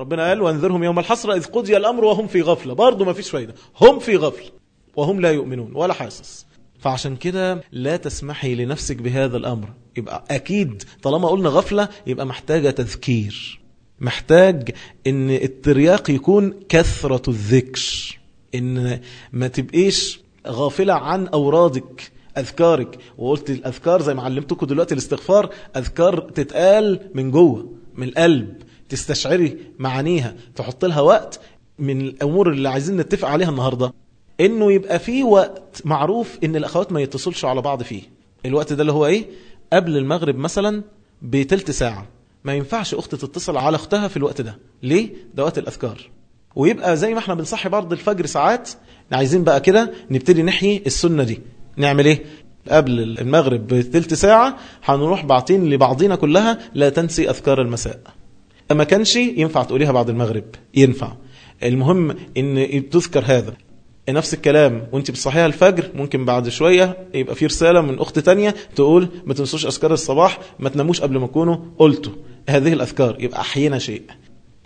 ربنا قال وانذرهم يوم الحسرة إذ قضي الأمر وهم في غفلة. برضو ما فيش فايدة. هم في غفلة وهم لا يؤمنون ولا حاسس. فعشان كده لا تسمحي لنفسك بهذا الأمر. يبقى أكيد طالما قلنا غفلة يبقى محتاجة تذكير. محتاج إن الترياق يكون كثرة الذكر. إن ما تبقيش غافلة عن أورادك أذكارك. وقلت الأذكار زي ما علمتكم دلوقتي الاستغفار أذكار تتقال من جوه من القلب. تستشعري معانيها تحط لها وقت من الأمور اللي عايزين نتفق عليها النهاردة. إنه يبقى في وقت معروف إن الأخوات ما يتصلش على بعض فيه. الوقت ده اللي هو إيه؟ قبل المغرب مثلا بتلت ساعة. ما ينفعش أخت تتصل على أختها في الوقت ده. ليه؟ ده وقت الأذكار. ويبقى زي ما إحنا بنصحي بعض الفجر ساعات عايزين بقى كده نبتدي نحيي السنة دي. نعمل إيه؟ قبل المغرب بثلث ساعة هنروح باعتين لبعضينا كلها لا تنسي أذكار المساء. ما كانش ينفع تقوليها بعد المغرب. ينفع. المهم إن تذكر هذا. نفس الكلام. وأنت بتصحيها الفجر ممكن بعد شوية يبقى في رسالة من أخت تانية تقول ما تنسوش أذكار الصباح ما تناموش قبل ما تكونوا قلتوا. هذه الأذكار. يبقى أحينا شيء.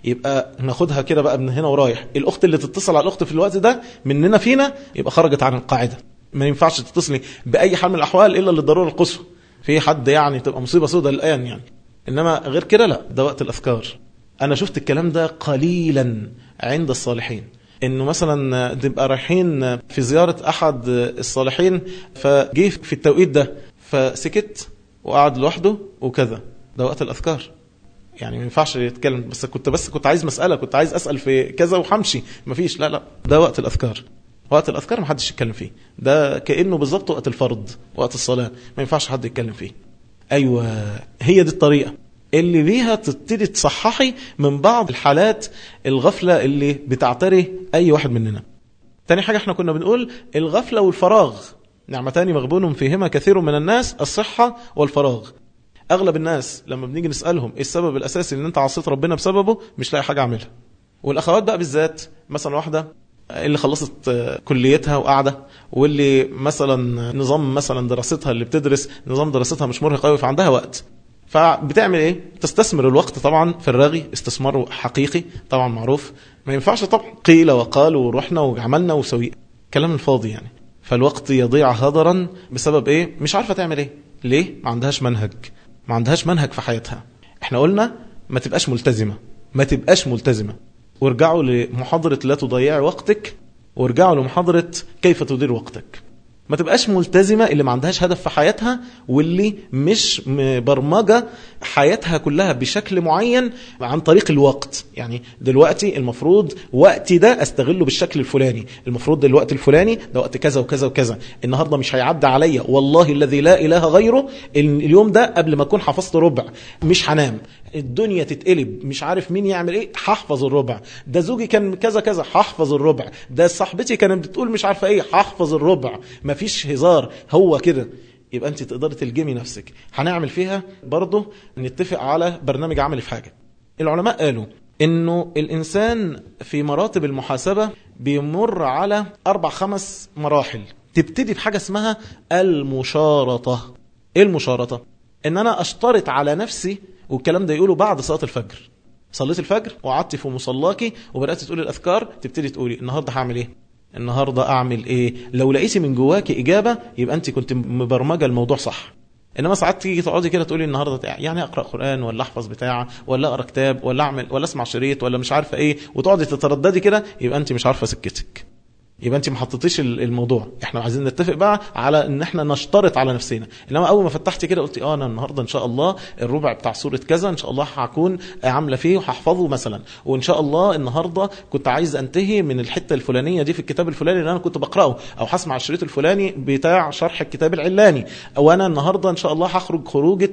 يبقى ناخدها كده بقى من هنا ورايح. الأخت اللي تتصل على الأخت في الوقت ده مننا فينا يبقى خرجت عن القاعدة. ما ينفعش تتصلي بأي حال من الأحوال إلا للضرورة القصوى. في حد يعني تبقى مصيبة سوداء الان يعني. إنما غير كده لا ده وقت الاذكار أنا شفت الكلام ده قليلا عند الصالحين. إنه مثلا تبقى رايحين في زيارة أحد الصالحين فجه في التوقيت ده فسكت وقعد لوحده وكذا. ده وقت الاذكار يعني ما ينفعش يتكلم بس كنت بس كنت عايز مسألة كنت عايز أسأل في كذا وحمشي. مفيش لا لا. ده وقت الأذكار. وقت الأذكار ما حدش يتكلم فيه. ده كأنه بالظبط وقت الفرض وقت الصلاة. ما ينفعش حد يتكلم فيه. أيوة هي دي الطريقة. اللي بيها تبتدي تصححي من بعض الحالات الغفلة اللي بتعتري أي واحد مننا. تاني حاجة إحنا كنا بنقول الغفلة والفراغ. نعمتان مغبون فيهما كثير من الناس الصحة والفراغ. أغلب الناس لما بنيجي نسألهم إيه السبب الأساسي إن أنت عصيت ربنا بسببه مش لاقي حاجة أعملها. والأخوات بقى بالذات مثلا واحدة اللي خلصت كليتها وقاعدة واللي مثلا نظام مثلا دراستها اللي بتدرس نظام دراستها مش مرهق قوي فعندها وقت. فبتعمل إيه؟ تستثمر الوقت طبعا في الرغي استثمار حقيقي طبعا معروف. ما ينفعش طبعا. قيل وقال ورحنا وعملنا وسوي. كلام الفاضي يعني. فالوقت يضيع هدرا بسبب إيه؟ مش عارفة تعمل إيه. ليه؟ ما عندهاش منهج. ما عندهاش منهج في حياتها. إحنا قلنا ما تبقاش ملتزمة. ما تبقاش ملتزمة. وارجعوا لمحاضرة لا تضيع وقتك. وارجعوا لمحاضرة كيف تدير وقتك. ما تبقاش ملتزمة اللي ما عندهاش هدف في حياتها واللي مش مبرمجة حياتها كلها بشكل معين عن طريق الوقت. يعني دلوقتي المفروض وقتي ده أستغله بالشكل الفلاني. المفروض الوقت الفلاني ده وقت كذا وكذا وكذا. النهاردة مش هيعدي عليا. والله الذي لا إله غيره اليوم ده قبل ما أكون حفظت ربع مش هنام. الدنيا تتقلب مش عارف مين يعمل إيه هحفظ الربع. ده زوجي كان كذا كذا هحفظ الربع. ده صاحبتي كانت بتقول مش عارفة إيه هحفظ الربع. مفيش هزار هو كده. يبقى أنت تقدري تلجمي نفسك. هنعمل فيها برضه نتفق على برنامج عملي في حاجة. العلماء قالوا إنه الإنسان في مراتب المحاسبة بيمر على أربع خمس مراحل. تبتدي بحاجة اسمها المشارطة. إيه المشارطة؟ إن أنا أشترط على نفسي والكلام ده يقوله بعد صلاة الفجر. صليت الفجر وقعدت في مصلاكي وبدأت تقولي الأذكار تبتدي تقولي النهارده هعمل إيه؟ النهارده أعمل إيه؟ لو لقيتي من جواكي إجابة يبقى أنت كنت مبرمجة الموضوع صح. إنما ساعات تيجي تقعدي كده تقولي النهارده يعني أقرأ قرآن ولا أحفظ بتاع ولا أقرأ كتاب ولا أعمل ولا أسمع شريط ولا مش عارفة إيه وتقعدي تترددي كده يبقى أنت مش عارفة سكتك. يبقى انت ما حطيتيش الموضوع. إحنا عايزين نتفق بقى على ان إحنا نشترط على نفسنا. انما اول ما فتحت كده قلت آه أنا النهارده إن شاء الله الربع بتاع سورة كذا إن شاء الله هكون عاملة فيه وهحفظه مثلا. وإن شاء الله النهارده كنت عايز أنتهي من الحتة الفلانية دي في الكتاب الفلاني اللي أنا كنت بقرأه أو هسمع الشريط الفلاني بتاع شرح الكتاب العلاني. أو أنا النهارده إن شاء الله هخرج خروجة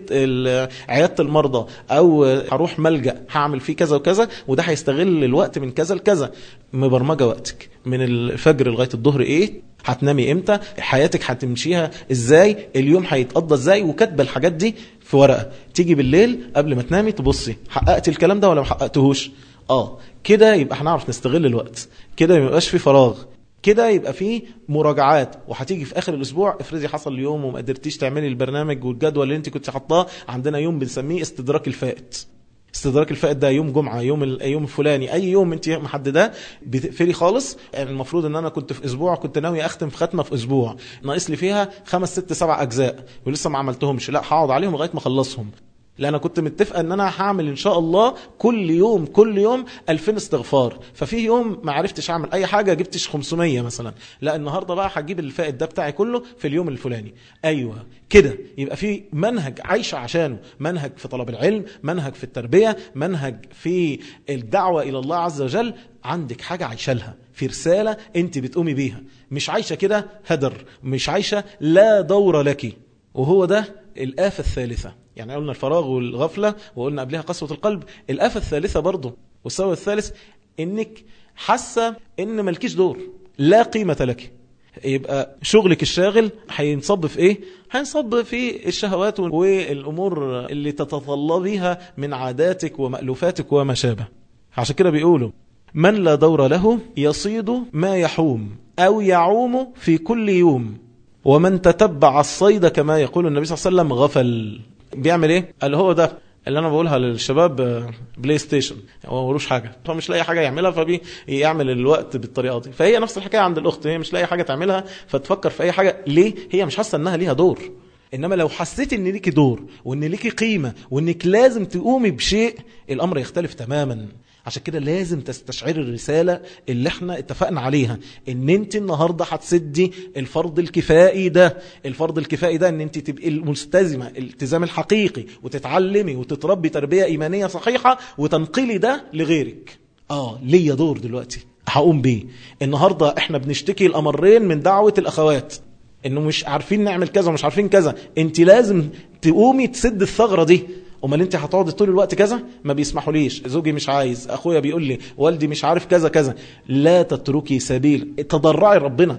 عيادة المرضى أو هروح ملجأ هعمل فيه كذا وكذا وده هيستغل الوقت من كذا لكذا. مبرمجة وقتك. من الفجر لغاية الظهر إيه؟ هتنامي إمتى؟ حياتك هتمشيها إزاي؟ اليوم هيتقضى إزاي؟ وكاتبة الحاجات دي في ورقة. تيجي بالليل قبل ما تنامي تبصي حققت الكلام ده ولا ما حققتهوش؟ آه. كده يبقى هنعرف نستغل الوقت. كده ما يبقاش في فراغ. كده يبقى في مراجعات. وهتيجي في آخر الأسبوع افرضي حصل يوم وما قدرتيش تعملي البرنامج والجدول اللي أنت كنت حاطاه. عندنا يوم بنسميه استدراك الفائت. استدراك الفائت ده يوم جمعة يوم اليوم الفلاني أي يوم أنت محدداه بتقفلي خالص. يعني المفروض إن أنا كنت في أسبوع كنت ناوي أختم في ختمة في أسبوع. ناقص لي فيها خمس ست سبع أجزاء ولسه ما عملتهمش. لا هقعد عليهم لغاية ما أخلصهم. لأن كنت متفقة إن أنا هعمل إن شاء الله كل يوم كل يوم 2000 استغفار. ففي يوم ما عرفتش أعمل أي حاجة جبتش 500 مثلا. لا النهارده بقى هجيب الفائد ده بتاعي كله في اليوم الفلاني. أيوه كده. يبقى في منهج عايشة عشانه. منهج في طلب العلم منهج في التربية منهج في الدعوة إلى الله عز وجل. عندك حاجة عايشة لها في رسالة أنت بتقومي بيها. مش عايشة كده هدر. مش عايشة لا دور لك. وهو ده الآفة الثالثة. يعني قلنا الفراغ والغفلة وقلنا قبلها قسوة القلب. الآفة الثالثة برضه والسبب الثالث إنك حاسة إن ملكيش دور لا قيمة لك. يبقى شغلك الشاغل هينصب في إيه؟ هينصب في الشهوات والأمور اللي تتطلبيها من عاداتك ومألوفاتك وما شابه عشان كده بيقولوا من لا دور له يصيد ما يحوم أو يعوم في كل يوم ومن تتبع الصيد كما يقول النبي صلى الله عليه وسلم غفل. بيعمل إيه؟ قال هو ده اللي أنا بقولها للشباب PlayStation هو ملوش حاجة. هو مش لاقي حاجة يعملها فبيعمل الوقت بالطريقة دي. فهي نفس الحكاية عند الأخت. هي مش لاقي حاجة تعملها فتفكر في أي حاجة. ليه؟ هي مش حاسة إنها ليها دور. إنما لو حسيت إن ليكي دور وإن ليكي قيمة وإنك لازم تقومي بشيء الأمر يختلف تماما. عشان كده لازم تستشعري الرسالة اللي إحنا اتفقنا عليها إن أنت النهاردة هتسدي الفرض الكفائي ده. الفرض الكفائي ده إن أنت تبقي الملتزمة الالتزام الحقيقي وتتعلمي وتتربي تربية إيمانية صحيحة وتنقلي ده لغيرك. آه ليا دور دلوقتي. هقوم بيه. النهاردة إحنا بنشتكي الأمرين من دعوة الأخوات. إنه مش عارفين نعمل كذا ومش عارفين كذا. أنت لازم تقومي تسد الثغرة دي. امال انت هتقعدي طول الوقت كذا؟ ما بيسمحوليش. زوجي مش عايز اخويا بيقول لي والدي مش عارف كذا كذا. لا تتركي سبيل. تضرعي ربنا.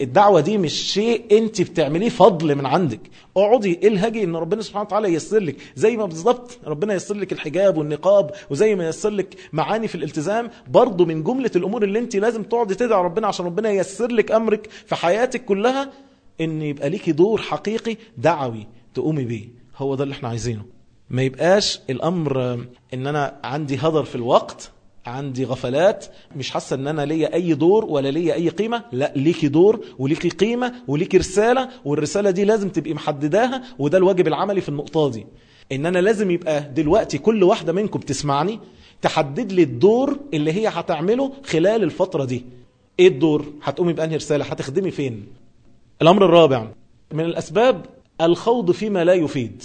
الدعوة دي مش شيء انت بتعمليه فضل من عندك. اقعدي الهجي ان ربنا سبحانه وتعالى ييسر لك. زي ما بالظبط ربنا ييسر لك الحجاب والنقاب وزي ما ييسر لك معاني في الالتزام برضه من جملة الأمور اللي انت لازم تقعدي تدعي ربنا عشان ربنا ييسر لك امرك في حياتك كلها ان يبقى ليكي دور حقيقي دعوي تقومي بيه. هو ده اللي إحنا عايزينه. ما يبقاش الأمر إن أنا عندي هدر في الوقت عندي غفلات مش حاسة إن أنا ليا أي دور ولا ليا أي قيمة لا ليكي دور وليكي قيمة وليكي رسالة والرسالة دي لازم تبقي محدداها وده الواجب العملي في النقطة دي. إن أنا لازم يبقى دلوقتي كل واحدة منكم تسمعني تحدد لي الدور اللي هي هتعمله خلال الفترة دي. إيه الدور؟ هتقومي بأنهي رسالة؟ هتخدمي فين؟ الأمر الرابع من الأسباب الخوض فيما لا يفيد.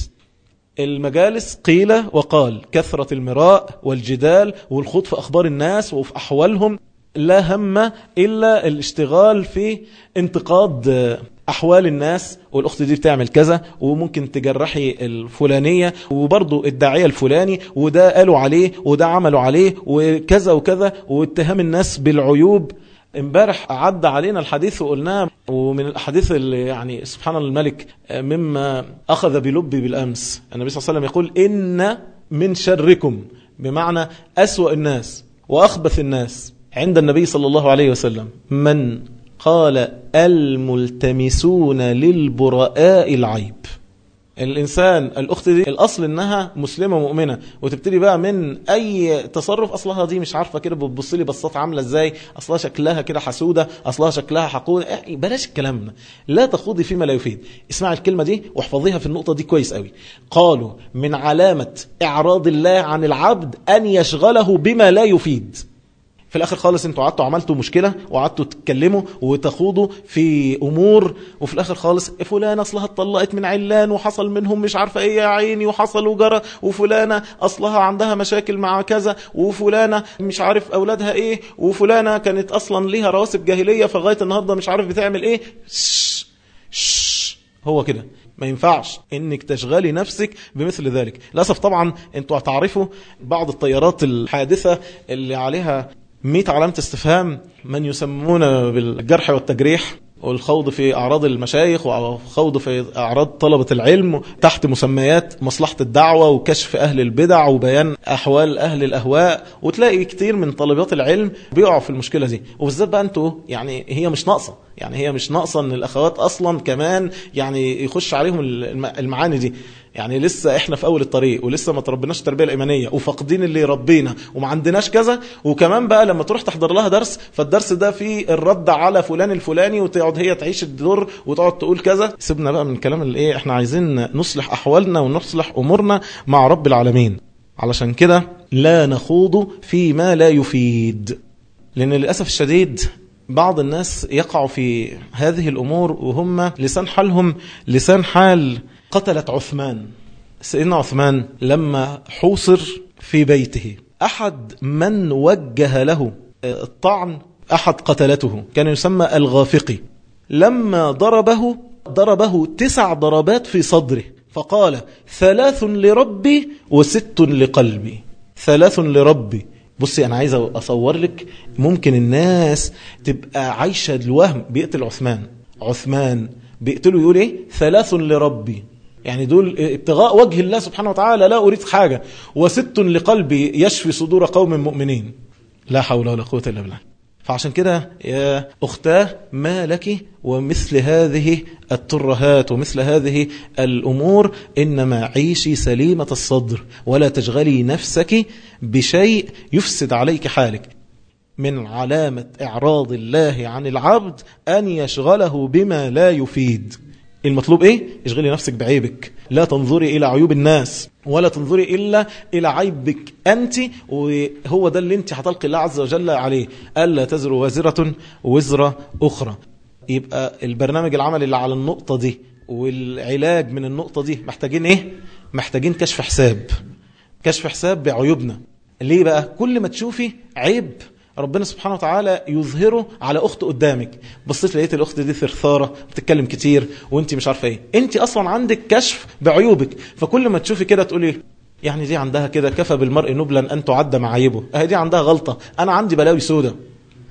المجالس قيل وقال كثرة المراء والجدال والخوض في أخبار الناس وفي أحوالهم لا هم إلا الاشتغال في انتقاد أحوال الناس والأخت دي بتعمل كذا وممكن تجرحي الفلانية وبرضو الداعية الفلاني وده قالوا عليه وده عملوا عليه وكذا وكذا واتهام الناس بالعيوب امبارح عدى علينا الحديث وقلناه ومن الأحاديث اللي يعني سبحان الملك مما أخذ بلبي بالأمس. النبي صلى الله عليه وسلم يقول إن من شركم. بمعنى أسوأ الناس وأخبث الناس عند النبي صلى الله عليه وسلم. من قال الملتمسون للبرآء العيب. الإنسان الأخت دي الأصل إنها مسلمة مؤمنة وتبتدي بقى من أي تصرف أصلها دي مش عارفة كده بتبص لي بصات عاملة إزاي؟ أصلها شكلها كده حسودة أصلها شكلها حقودة. بلاش الكلام ده. لا تخوضي فيما لا يفيد. اسمع الكلمة دي واحفظيها في النقطة دي كويس قوي. قالوا من علامة إعراض الله عن العبد أن يشغله بما لا يفيد. في الآخر خالص أنتوا قعدتوا عملتوا مشكلة وقعدتوا تتكلموا وتخوضوا في امور وفي الآخر خالص فلانة أصلها اتطلقت من علان وحصل منهم مش عارفة إيه يا عيني وحصل وجرى وفلانة أصلها عندها مشاكل مع كذا وفلانة مش عارف أولادها إيه وفلانة كانت أصلا ليها رواسب جاهلية فلغاية النهارده مش عارف بتعمل إيه. شش شش هو كده. ما ينفعش إنك تشغلي نفسك بمثل ذلك. للأسف طبعا أنتوا هتعرفوا بعض الطيارات الحادثة اللي عليها 100 علامة استفهام من يسمون بالجرح والتجريح والخوض في أعراض المشايخ والخوض في أعراض طلبة العلم تحت مسميات مصلحة الدعوة وكشف أهل البدع وبيان أحوال أهل الأهواء. وتلاقي كتير من طالبات العلم بيقعوا في المشكلة دي. وبالذات بقى أنتوا يعني هي مش ناقصة. يعني هي مش ناقصة أن الأخوات أصلا كمان يعني يخش عليهم المعاني دي. يعني لسه إحنا في أول الطريق ولسه ما تربيناش التربية الإيمانية وفاقدين اللي يربينا وما عندناش كذا. وكمان بقى لما تروح تحضر لها درس فالدرس ده فيه الرد على فلان الفلاني وتقعد هي تعيش الدور وتقعد تقول كذا. سيبنا بقى من الكلام اللي إيه إحنا عايزين نصلح أحوالنا ونصلح أمورنا مع رب العالمين. علشان كده لا نخوض فيما لا يفيد. لأن للأسف الشديد بعض الناس يقعوا في هذه الأمور وهم لسان حالهم لسان حال قتلت عثمان. سيدنا عثمان لما حوصر في بيته أحد من وجه له الطعن أحد قتلته كان يسمى الغافقي. لما ضربه ضربه تسع ضربات في صدره فقال ثلاث لربي وست لقلبي ثلاث لربي. بصي أنا عايز أصور لك ممكن الناس تبقى عايشة الوهم بيقتل عثمان. عثمان بيقتله يقول إيه؟ ثلاث لربي يعني دول ابتغاء وجه الله سبحانه وتعالى لا أريد حاجة. وست لقلبي يشفي صدور قوم مؤمنين. لا حول ولا قوة إلا بالله. فعشان كده يا أختاه ما لك ومثل هذه الترهات ومثل هذه الأمور إنما عيشي سليمة الصدر ولا تشغلي نفسك بشيء يفسد عليك حالك. من علامة إعراض الله عن العبد أن يشغله بما لا يفيد. المطلوب إيه؟ اشغلي نفسك بعيبك. لا تنظري إلى عيوب الناس ولا تنظري إلا إلى عيبك أنت وهو ده اللي أنت هتلقي الله عز وجل عليه. ألا تزر وازرة وزر أخرى. يبقى البرنامج العملي اللي على النقطة دي والعلاج من النقطة دي محتاجين إيه؟ محتاجين كشف حساب. كشف حساب بعيوبنا. ليه بقى؟ كل ما تشوفي عيب ربنا سبحانه وتعالى يظهره على أخت قدامك. بصيت لقيت الأخت دي ثرثارة بتتكلم كتير وأنت مش عارفة إيه. أنت أصلا عندك كشف بعيوبك. فكل ما تشوفي كده تقولي يعني دي عندها كده كفى بالمرء نبلا أن تعد معايبه. أهي دي عندها غلطة. أنا عندي بلاوي سودة.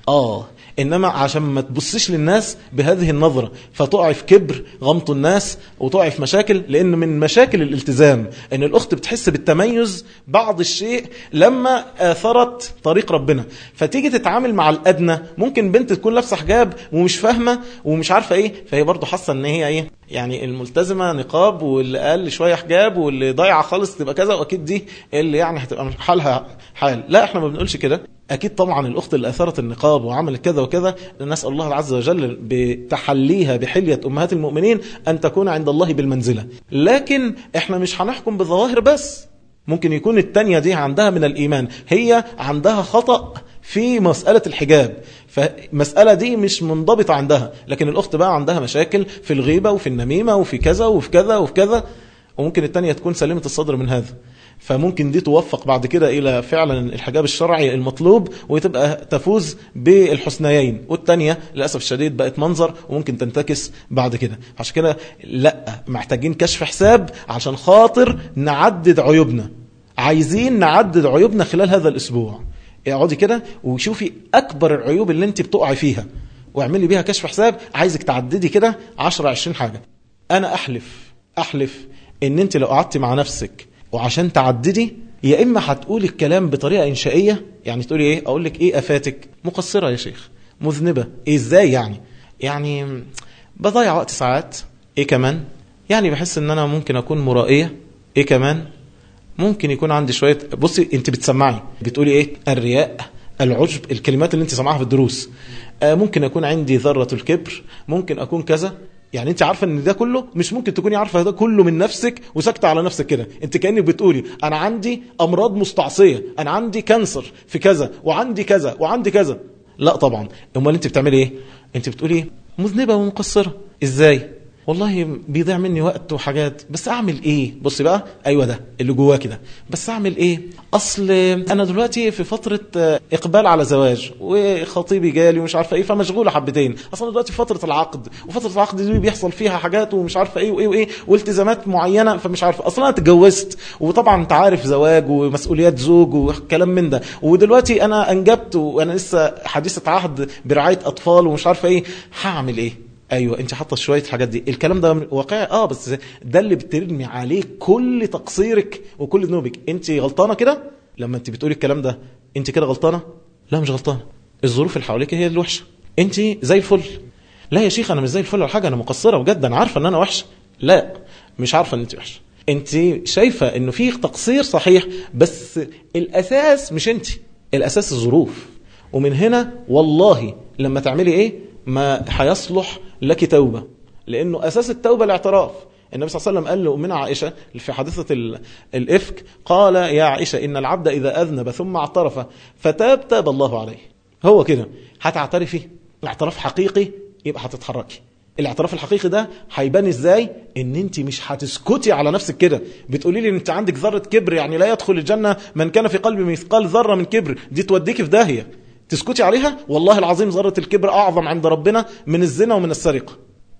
آه. إنما عشان ما تبصيش للناس بهذه النظرة فتقعي في كبر غمط الناس وتقعي في مشاكل لأن من مشاكل الالتزام إن الأخت بتحس بالتميز بعض الشيء لما آثرت طريق ربنا. فتيجي تتعامل مع الأدنى ممكن بنت تكون لابسة حجاب ومش فاهمة ومش عارفة إيه فهي برضه حاسة إن هي إيه؟ يعني الملتزمة نقاب واللي أقل شوية حجاب واللي ضايعة خالص تبقى كذا وأكيد دي اللي يعني هتبقى حالها حال. لا إحنا ما بنقولش كده. أكيد طبعا الأخت اللي أثرت النقاب وعملت كذا وكذا نسأل الله عز وجل بتحليها بحلية أمهات المؤمنين أن تكون عند الله بالمنزلة. لكن إحنا مش هنحكم بالظواهر بس ممكن يكون التانية دي عندها من الإيمان. هي عندها خطأ في مسألة الحجاب. فمسألة دي مش منضبطة عندها لكن الأخت بقى عندها مشاكل في الغيبة وفي النميمة وفي كذا وفي كذا وفي كذا وممكن التانية تكون سليمة الصدر من هذا. فممكن دي توفق بعد كده إلى فعلا الحجاب الشرعي المطلوب وتبقى تفوز بالحسنيين. والتانية للأسف الشديد بقت منظر وممكن تنتكس بعد كده. عشان كده لأ محتاجين كشف حساب عشان خاطر نعدد عيوبنا. عايزين نعدد عيوبنا خلال هذا الأسبوع. اقعدي كده وشوفي أكبر العيوب اللي انت بتقعي فيها واعملي بيها كشف حساب عايزك تعددي كده 10 20 حاجة. أنا أحلف أحلف إن انت لو قعدتي مع نفسك وعشان تعددي يا إما هتقولي الكلام بطريقة إنشائية يعني تقولي إيه؟ أقول لك إيه أفاتك؟ مقصرة يا شيخ مذنبة. إيه إزاي يعني؟ يعني بضيع وقت ساعات. إيه كمان؟ يعني بحس إن أنا ممكن أكون مرائية. إيه كمان؟ ممكن يكون عندي شوية بصي انت بتسمعي بتقولي إيه؟ الرياء العجب الكلمات اللي انت سمعها في الدروس. آه ممكن اكون عندي ذرة الكبر ممكن أكون كذا. يعني انت عارفة إن ده كله مش ممكن تكوني عارفة ده كله من نفسك وساكتة على نفسك كده. انت كأنك بتقولي أنا عندي أمراض مستعصية أنا عندي كانسر في كذا وعندي كذا وعندي كذا. لا طبعا. أمال انت بتعملي إيه؟ انت بتقولي مذنبة ومقصرة. إزاي؟ والله بيضيع مني وقت وحاجات بس أعمل إيه؟ بص بقى أيوه ده اللي جواه كده بس أعمل إيه؟ أصل أنا دلوقتي في فترة إقبال على زواج وخطيبي جالي ومش عارفة إيه فمشغولة حبتين. أصلا دلوقتي في فترة العقد وفترة العقد دي بيحصل فيها حاجات ومش عارفة إيه وإيه وإيه والتزامات معينة فمش عارفة. أصلا أنا اتجوزت وطبعا أنت عارف زواج ومسؤوليات زوج وكلام من ده. ودلوقتي أنا أنجبت وأنا لسه حديثة عهد برعاية أطفال ومش عارفة إيه هعمل إيه؟ أيوه أنت حاطة شوية حاجات دي. الكلام ده واقعي؟ آه بس ده اللي بترمي عليه كل تقصيرك وكل ذنوبك. أنت غلطانة كده؟ لما أنت بتقولي الكلام ده أنت كده غلطانة؟ لا مش غلطانة. الظروف اللي حواليك هي الوحشة. أنت زي الفل. لا يا شيخ أنا مش زي الفل ولا حاجة أنا مقصرة بجد أنا عارفة إن أنا وحشة. لا مش عارفة إن أنت وحشة. أنت شايفة إنه في تقصير صحيح بس الأساس مش أنت. الأساس الظروف. ومن هنا والله لما تعملي إيه؟ ما هيصلح لك توبة. لأنه أساس التوبة الاعتراف. النبي صلى الله عليه وسلم قال لأمنا عائشة؟ في حادثة الإفك. قال يا عائشة إن العبد إذا أذنب ثم اعترف فتاب تاب الله عليه. هو كده. هتعترفي؟ الاعتراف حقيقي؟ يبقى هتتحركي. الاعتراف الحقيقي ده هيبان إزاي؟ إن أنت مش هتسكتي على نفسك كده. بتقولي لي أنت عندك ذرة كبر يعني لا يدخل الجنة من كان في قلبه مثقال ذرة من كبر. دي توديكي في داهية. تسكتي عليها؟ والله العظيم ذرة الكبر أعظم عند ربنا من الزنا ومن السرقة.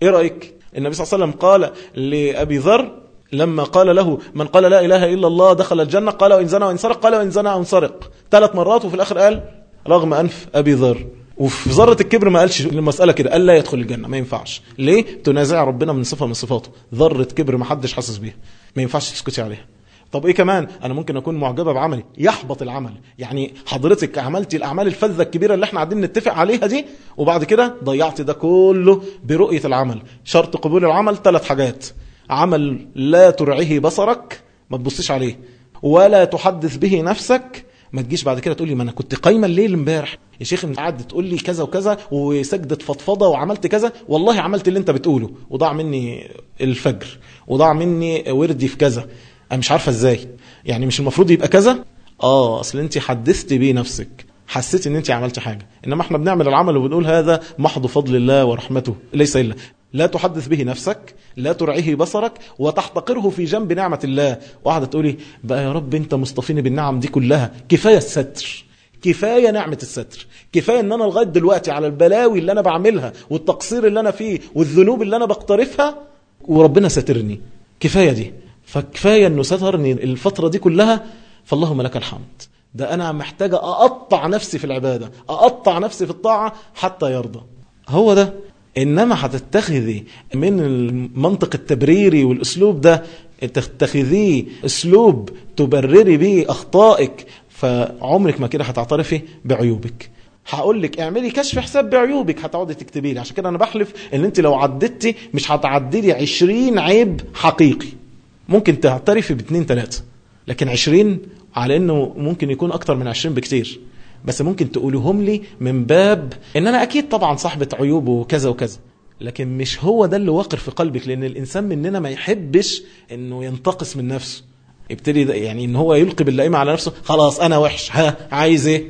إيه رأيك؟ النبي صلى الله عليه وسلم قال لأبي ذر لما قال له من قال لا إله إلا الله دخل الجنة قال وإن زنا وإن سرق قال وإن زنا وإن سرق. ثلاث مرات وفي الآخر قال رغم أنف أبي ذر. وفي ذرة الكبر ما قالش المسألة كده قال لا يدخل الجنة ما ينفعش. ليه؟ تنازع ربنا من صفة من صفاته. ذرة كبر ما حدش حاسس بيها. ما ينفعش تسكتي عليها. طب إيه كمان؟ أنا ممكن أكون معجبة بعملي. يحبط العمل. يعني حضرتك عملتي الأعمال الفذة الكبيرة اللي إحنا قاعدين نتفق عليها دي وبعد كده ضيعت ده كله برؤية العمل. شرط قبول العمل ثلاث حاجات. عمل لا ترعيه بصرك ما تبصيش عليه. ولا تحدث به نفسك ما تجيش بعد كده تقول لي ما أنا كنت قايمة الليل امبارح. يا شيخ أنت قاعد تقول لي كذا وكذا وسجده فضفضة وعملت كذا. والله عملت اللي أنت بتقوله. وضاع مني الفجر وضاع مني وردي في كذا. أنا مش عارفة إزاي. يعني مش المفروض يبقى كذا؟ آه أصل انت حدثتي بيه نفسك. حسيت إن انت عملت حاجة. إنما إحنا بنعمل العمل وبنقول هذا محض فضل الله ورحمته. ليس إلا. لا تحدث به نفسك لا ترعيه بصرك وتحتقره في جنب نعمة الله. وقاعدة تقولي بقى يا رب أنت مصطفيني بالنعم دي كلها. كفاية الستر. كفاية نعمة الستر. كفاية إن أنا لغاية دلوقتي على البلاوي اللي أنا بعملها والتقصير اللي أنا فيه والذنوب اللي أنا بقترفها وربنا سترني. كفاية دي. فكفاية إنه سترني الفترة دي كلها فاللهم لك الحمد. ده أنا محتاجة أقطع نفسي في العبادة أقطع نفسي في الطاعة حتى يرضى. هو ده. إنما هتتخذي من المنطق التبريري والأسلوب ده تتخذيه أسلوب تبرري به أخطائك فعمرك ما كده هتعترفي بعيوبك. هقول لك اعملي كشف حساب بعيوبك هتقعدي تكتبي لي. عشان كده أنا بحلف إن أنت لو عددتي مش هتعدلي 20 عيب حقيقي. ممكن تعترفي باثنين ثلاثة لكن 20 على إنه ممكن يكون أكتر من 20 بكتير بس ممكن تقولهم لي من باب إن أنا أكيد طبعا صاحبة عيوب وكذا وكذا لكن مش هو ده اللي واقر في قلبك لأن الإنسان مننا ما يحبش إنه ينتقص من نفسه. يبتدي يعني إن هو يلقي باللئيمة على نفسه خلاص أنا وحش ها عايز إيه؟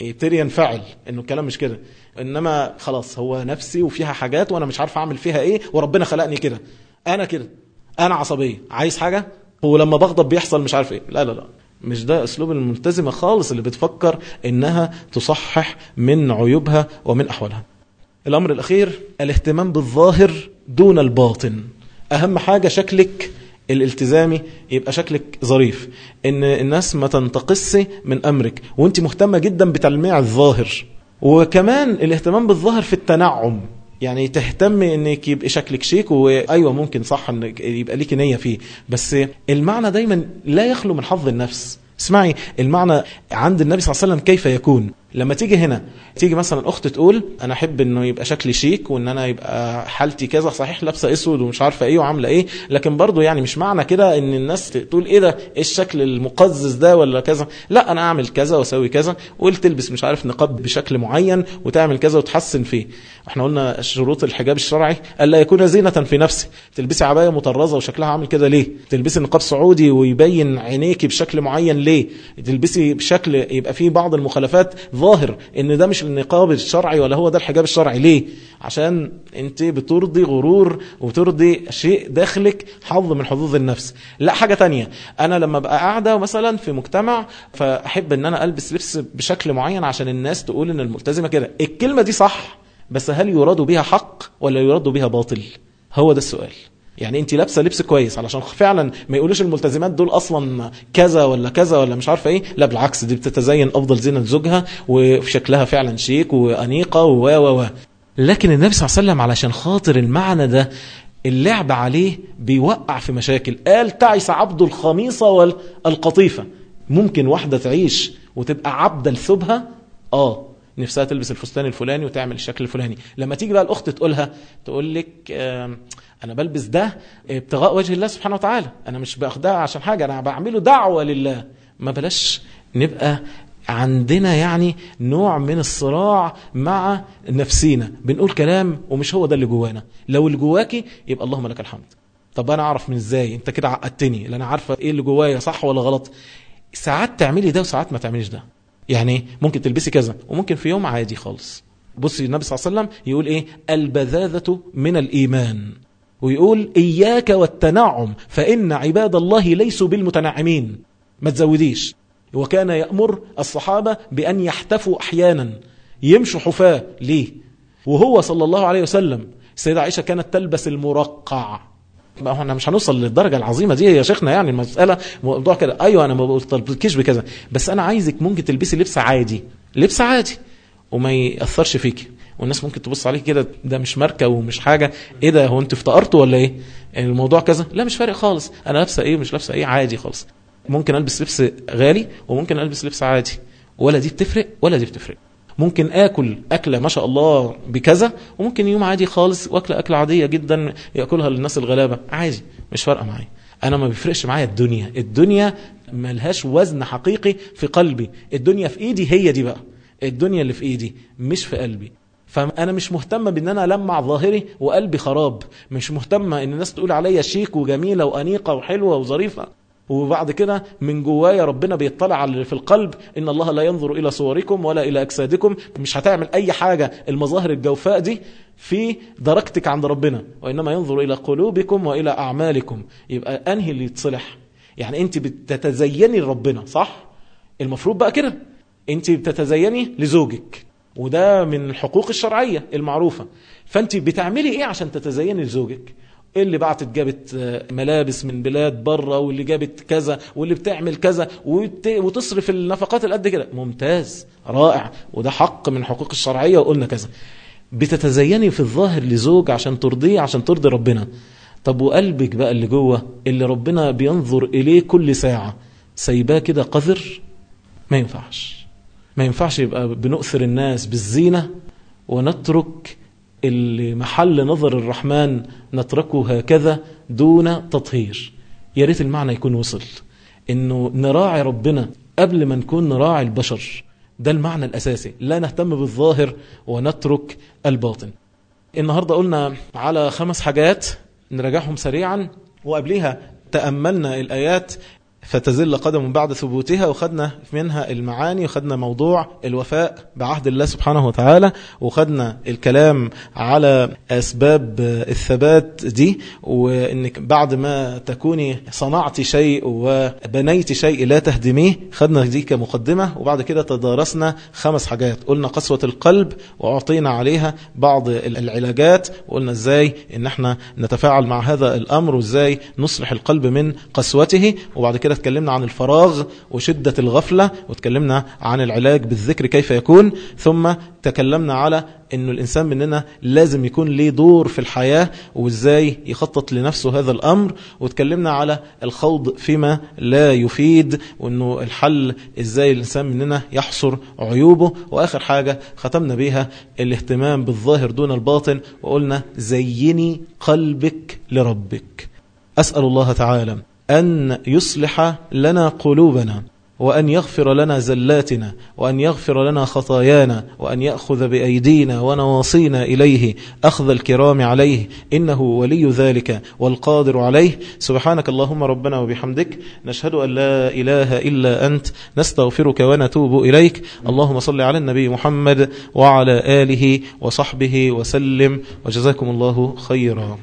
يبتدي ينفعل إنه الكلام مش كده. إنما خلاص هو نفسي وفيها حاجات وأنا مش عارف أعمل فيها إيه وربنا خلقني كده. أنا كده. أنا عصبيه. عايز حاجة؟ ولما بغضب بيحصل مش عارف إيه. لا لا لا. مش ده اسلوب الملتزمة خالص اللي بتفكر إنها تصحح من عيوبها ومن أحوالها. الأمر الأخير الاهتمام بالظاهر دون الباطن. أهم حاجة شكلك الالتزامي يبقى شكلك ظريف. إن الناس ما تنتقص من أمرك. وأنت مهتمة جدا بتلميع الظاهر. وكمان الاهتمام بالظاهر في التنعم. يعني تهتمي إنك يبقى شكلك شيك وايوه ممكن صح إن يبقى ليك نية فيه. بس المعنى دايما لا يخلو من حظ النفس. اسمعي المعنى عند النبي صلى الله عليه وسلم كيف يكون؟ لما تيجي هنا تيجي مثلا أخت تقول أنا أحب إنه يبقى شكلي شيك وإن أنا يبقى حالتي كذا صحيح لابسة أسود ومش عارفة إيه وعاملة إيه لكن برضو يعني مش معنى كده إن الناس تقول إيه ده؟ إيه الشكل المقزز ده ولا كذا؟ لا أنا أعمل كذا وأسوي كذا وتلبس مش عارف نقاب بشكل معين وتعمل كذا وتحسن فيه. إحنا قلنا شروط الحجاب الشرعي ألا يكون زينة في نفسه. تلبسي عباية مطرزة وشكلها عامل كده ليه؟ تلبسي نقاب سعودي ويبين عينيكي بشكل معين ليه؟ تلبسي بشكل يبقى فيه بعض المخالفات ظاهر إن ده مش النقاب الشرعي ولا هو ده الحجاب الشرعي. ليه؟ عشان أنت بترضي غرور وبترضي شيء داخلك حظ من حظوظ النفس. لا حاجة تانية. أنا لما بقى قاعدة مثلا في مجتمع فأحب إن أنا ألبس لبس بشكل معين عشان الناس تقول إن الملتزمة كده. الكلمة دي صح بس هل يراد بها حق ولا يراد بها باطل؟ هو ده السؤال. يعني انت لابسة لبس كويس علشان فعلا ما يقولوش الملتزمات دول أصلا كذا ولا كذا ولا مش عارفة إيه. لا بالعكس دي بتتزين أفضل زينة لزوجها وشكلها فعلا شيك وأنيقة و و و. لكن النبي صلى الله عليه وسلم علشان خاطر المعنى ده اللعب عليه بيوقع في مشاكل. قال تعس عبد الخميصة والقطيفة. ممكن واحدة تعيش وتبقى عبده لثوبها آه. نفسها تلبس الفستان الفلاني وتعمل الشكل الفلاني. لما تيجي بقى الأخت تقولها تقول لك أنا بلبس ده ابتغاء وجه الله سبحانه وتعالى. أنا مش باخدها عشان حاجة أنا بعمله دعوة لله. ما بلاش نبقى عندنا يعني نوع من الصراع مع نفسينا. بنقول كلام ومش هو ده اللي جوانا. لو اللي جواكي يبقى اللهم لك الحمد. طب أنا أعرف من إزاي؟ أنت كده عقدتني. لا أنا عارفة إيه اللي جوايا صح ولا غلط. ساعات تعملي ده وساعات ما تعمليش ده. يعني ممكن تلبسي كذا وممكن في يوم عادي خالص. بصي النبي صلى الله عليه وسلم يقول إيه؟ البذاذة من الإيمان. ويقول إياك والتنعم فإن عباد الله ليسوا بالمتنعمين. ما تزوديش. وكان يأمر الصحابة بأن يحتفوا أحيانا يمشوا حفاة ليه؟ وهو صلى الله عليه وسلم السيدة عائشة كانت تلبس المرقع. ما إحنا مش هنوصل للدرجة العظيمة دي يا شيخنا يعني المسألة موضوع كده. أيوة أنا ما بطلبكيش بكذا. بس أنا عايزك ممكن تلبسي لبس عادي. لبس عادي. وما يأثرش فيك والناس ممكن تبص عليك كده ده مش ماركة ومش حاجة. إيه ده؟ هو أنت افتقرتوا ولا إيه؟ يعني الموضوع كذا. لا مش فارق خالص. أنا لابسة إيه؟ مش لابسة إيه؟ عادي خالص. ممكن ألبس لبس غالي وممكن ألبس لبس عادي. ولا دي بتفرق ولا دي بتفرق. ممكن آكل أكلة ما شاء الله بكذا وممكن يوم عادي خالص وأكلة أكلة عادية جدا يأكلها للناس الغلابة. عادي مش فارقة معايا. أنا ما بيفرقش معايا الدنيا. الدنيا ملهاش وزن حقيقي في قلبي. الدنيا في إيدي هي دي بقى. الدنيا اللي في إيدي مش في قلبي. فأنا مش مهتمه بإن أنا ألمع ظاهري وقلبي خراب. مش مهتمه إن الناس تقول عليا شيك وجميلة وأنيقة وحلوة وظريفة. وبعد كده من جوايا ربنا بيطلع على اللي في القلب إن الله لا ينظر إلى صوركم ولا إلى أجسادكم مش هتعمل أي حاجة. المظاهر الجوفاء دي في درجتك عند ربنا وإنما ينظر إلى قلوبكم وإلى أعمالكم. يبقى أنهي اللي يتصلح؟ يعني أنت بتتزيني لربنا صح؟ المفروض بقى كده. أنت بتتزيني لزوجك وده من الحقوق الشرعية المعروفة. فأنت بتعملي إيه عشان تتزيني لزوجك؟ اللي بعتت جابت ملابس من بلاد بره واللي جابت كذا واللي بتعمل كذا وتصرف النفقات القد كده. ممتاز رائع. وده حق من حقوق الشرعية وقلنا كذا. بتتزيني في الظاهر لزوج عشان ترضيه عشان ترضي ربنا. طب وقلبك بقى اللي جوه اللي ربنا بينظر إليه كل ساعة سايباه كده قذر؟ ما ينفعش. ما ينفعش يبقى بنؤثر الناس بالزينة ونترك اللي محل نظر الرحمن نتركه هكذا دون تطهير. يا ريت المعنى يكون وصل. إنه نراعي ربنا قبل ما نكون نراعي البشر. ده المعنى الأساسي. لا نهتم بالظاهر ونترك الباطن. النهارده قلنا على خمس حاجات نراجعهم سريعا. وقبلها تأملنا الآيات فتزل قدم بعد ثبوتها وخدنا منها المعاني وخدنا موضوع الوفاء بعهد الله سبحانه وتعالى وخدنا الكلام على أسباب الثبات دي وإنك بعد ما تكوني صنعت شيء وبنيت شيء لا تهدميه خدنا دي كمقدمة وبعد كده تدارسنا خمس حاجات قلنا قسوة القلب وأعطينا عليها بعض العلاجات وقلنا إزاي إن إحنا نتفاعل مع هذا الأمر وإزاي نصلح القلب من قسوته وبعد كده اتكلمنا عن الفراغ وشدة الغفلة واتكلمنا عن العلاج بالذكر كيف يكون ثم تكلمنا على إنه الإنسان مننا لازم يكون ليه دور في الحياة وإزاي يخطط لنفسه هذا الأمر واتكلمنا على الخوض فيما لا يفيد وإنه الحل إزاي الإنسان مننا يحصر عيوبه وآخر حاجة ختمنا بيها الاهتمام بالظاهر دون الباطن وقلنا زيني قلبك لربك. أسأل الله تعالى أن يصلح لنا قلوبنا وأن يغفر لنا زلاتنا وأن يغفر لنا خطايانا وأن يأخذ بأيدينا ونواصينا إليه أخذ الكرام عليه إنه ولي ذلك والقادر عليه. سبحانك اللهم ربنا وبحمدك نشهد أن لا إله إلا أنت نستغفرك ونتوب إليك. اللهم صل على النبي محمد وعلى آله وصحبه وسلم وجزاكم الله خيرا.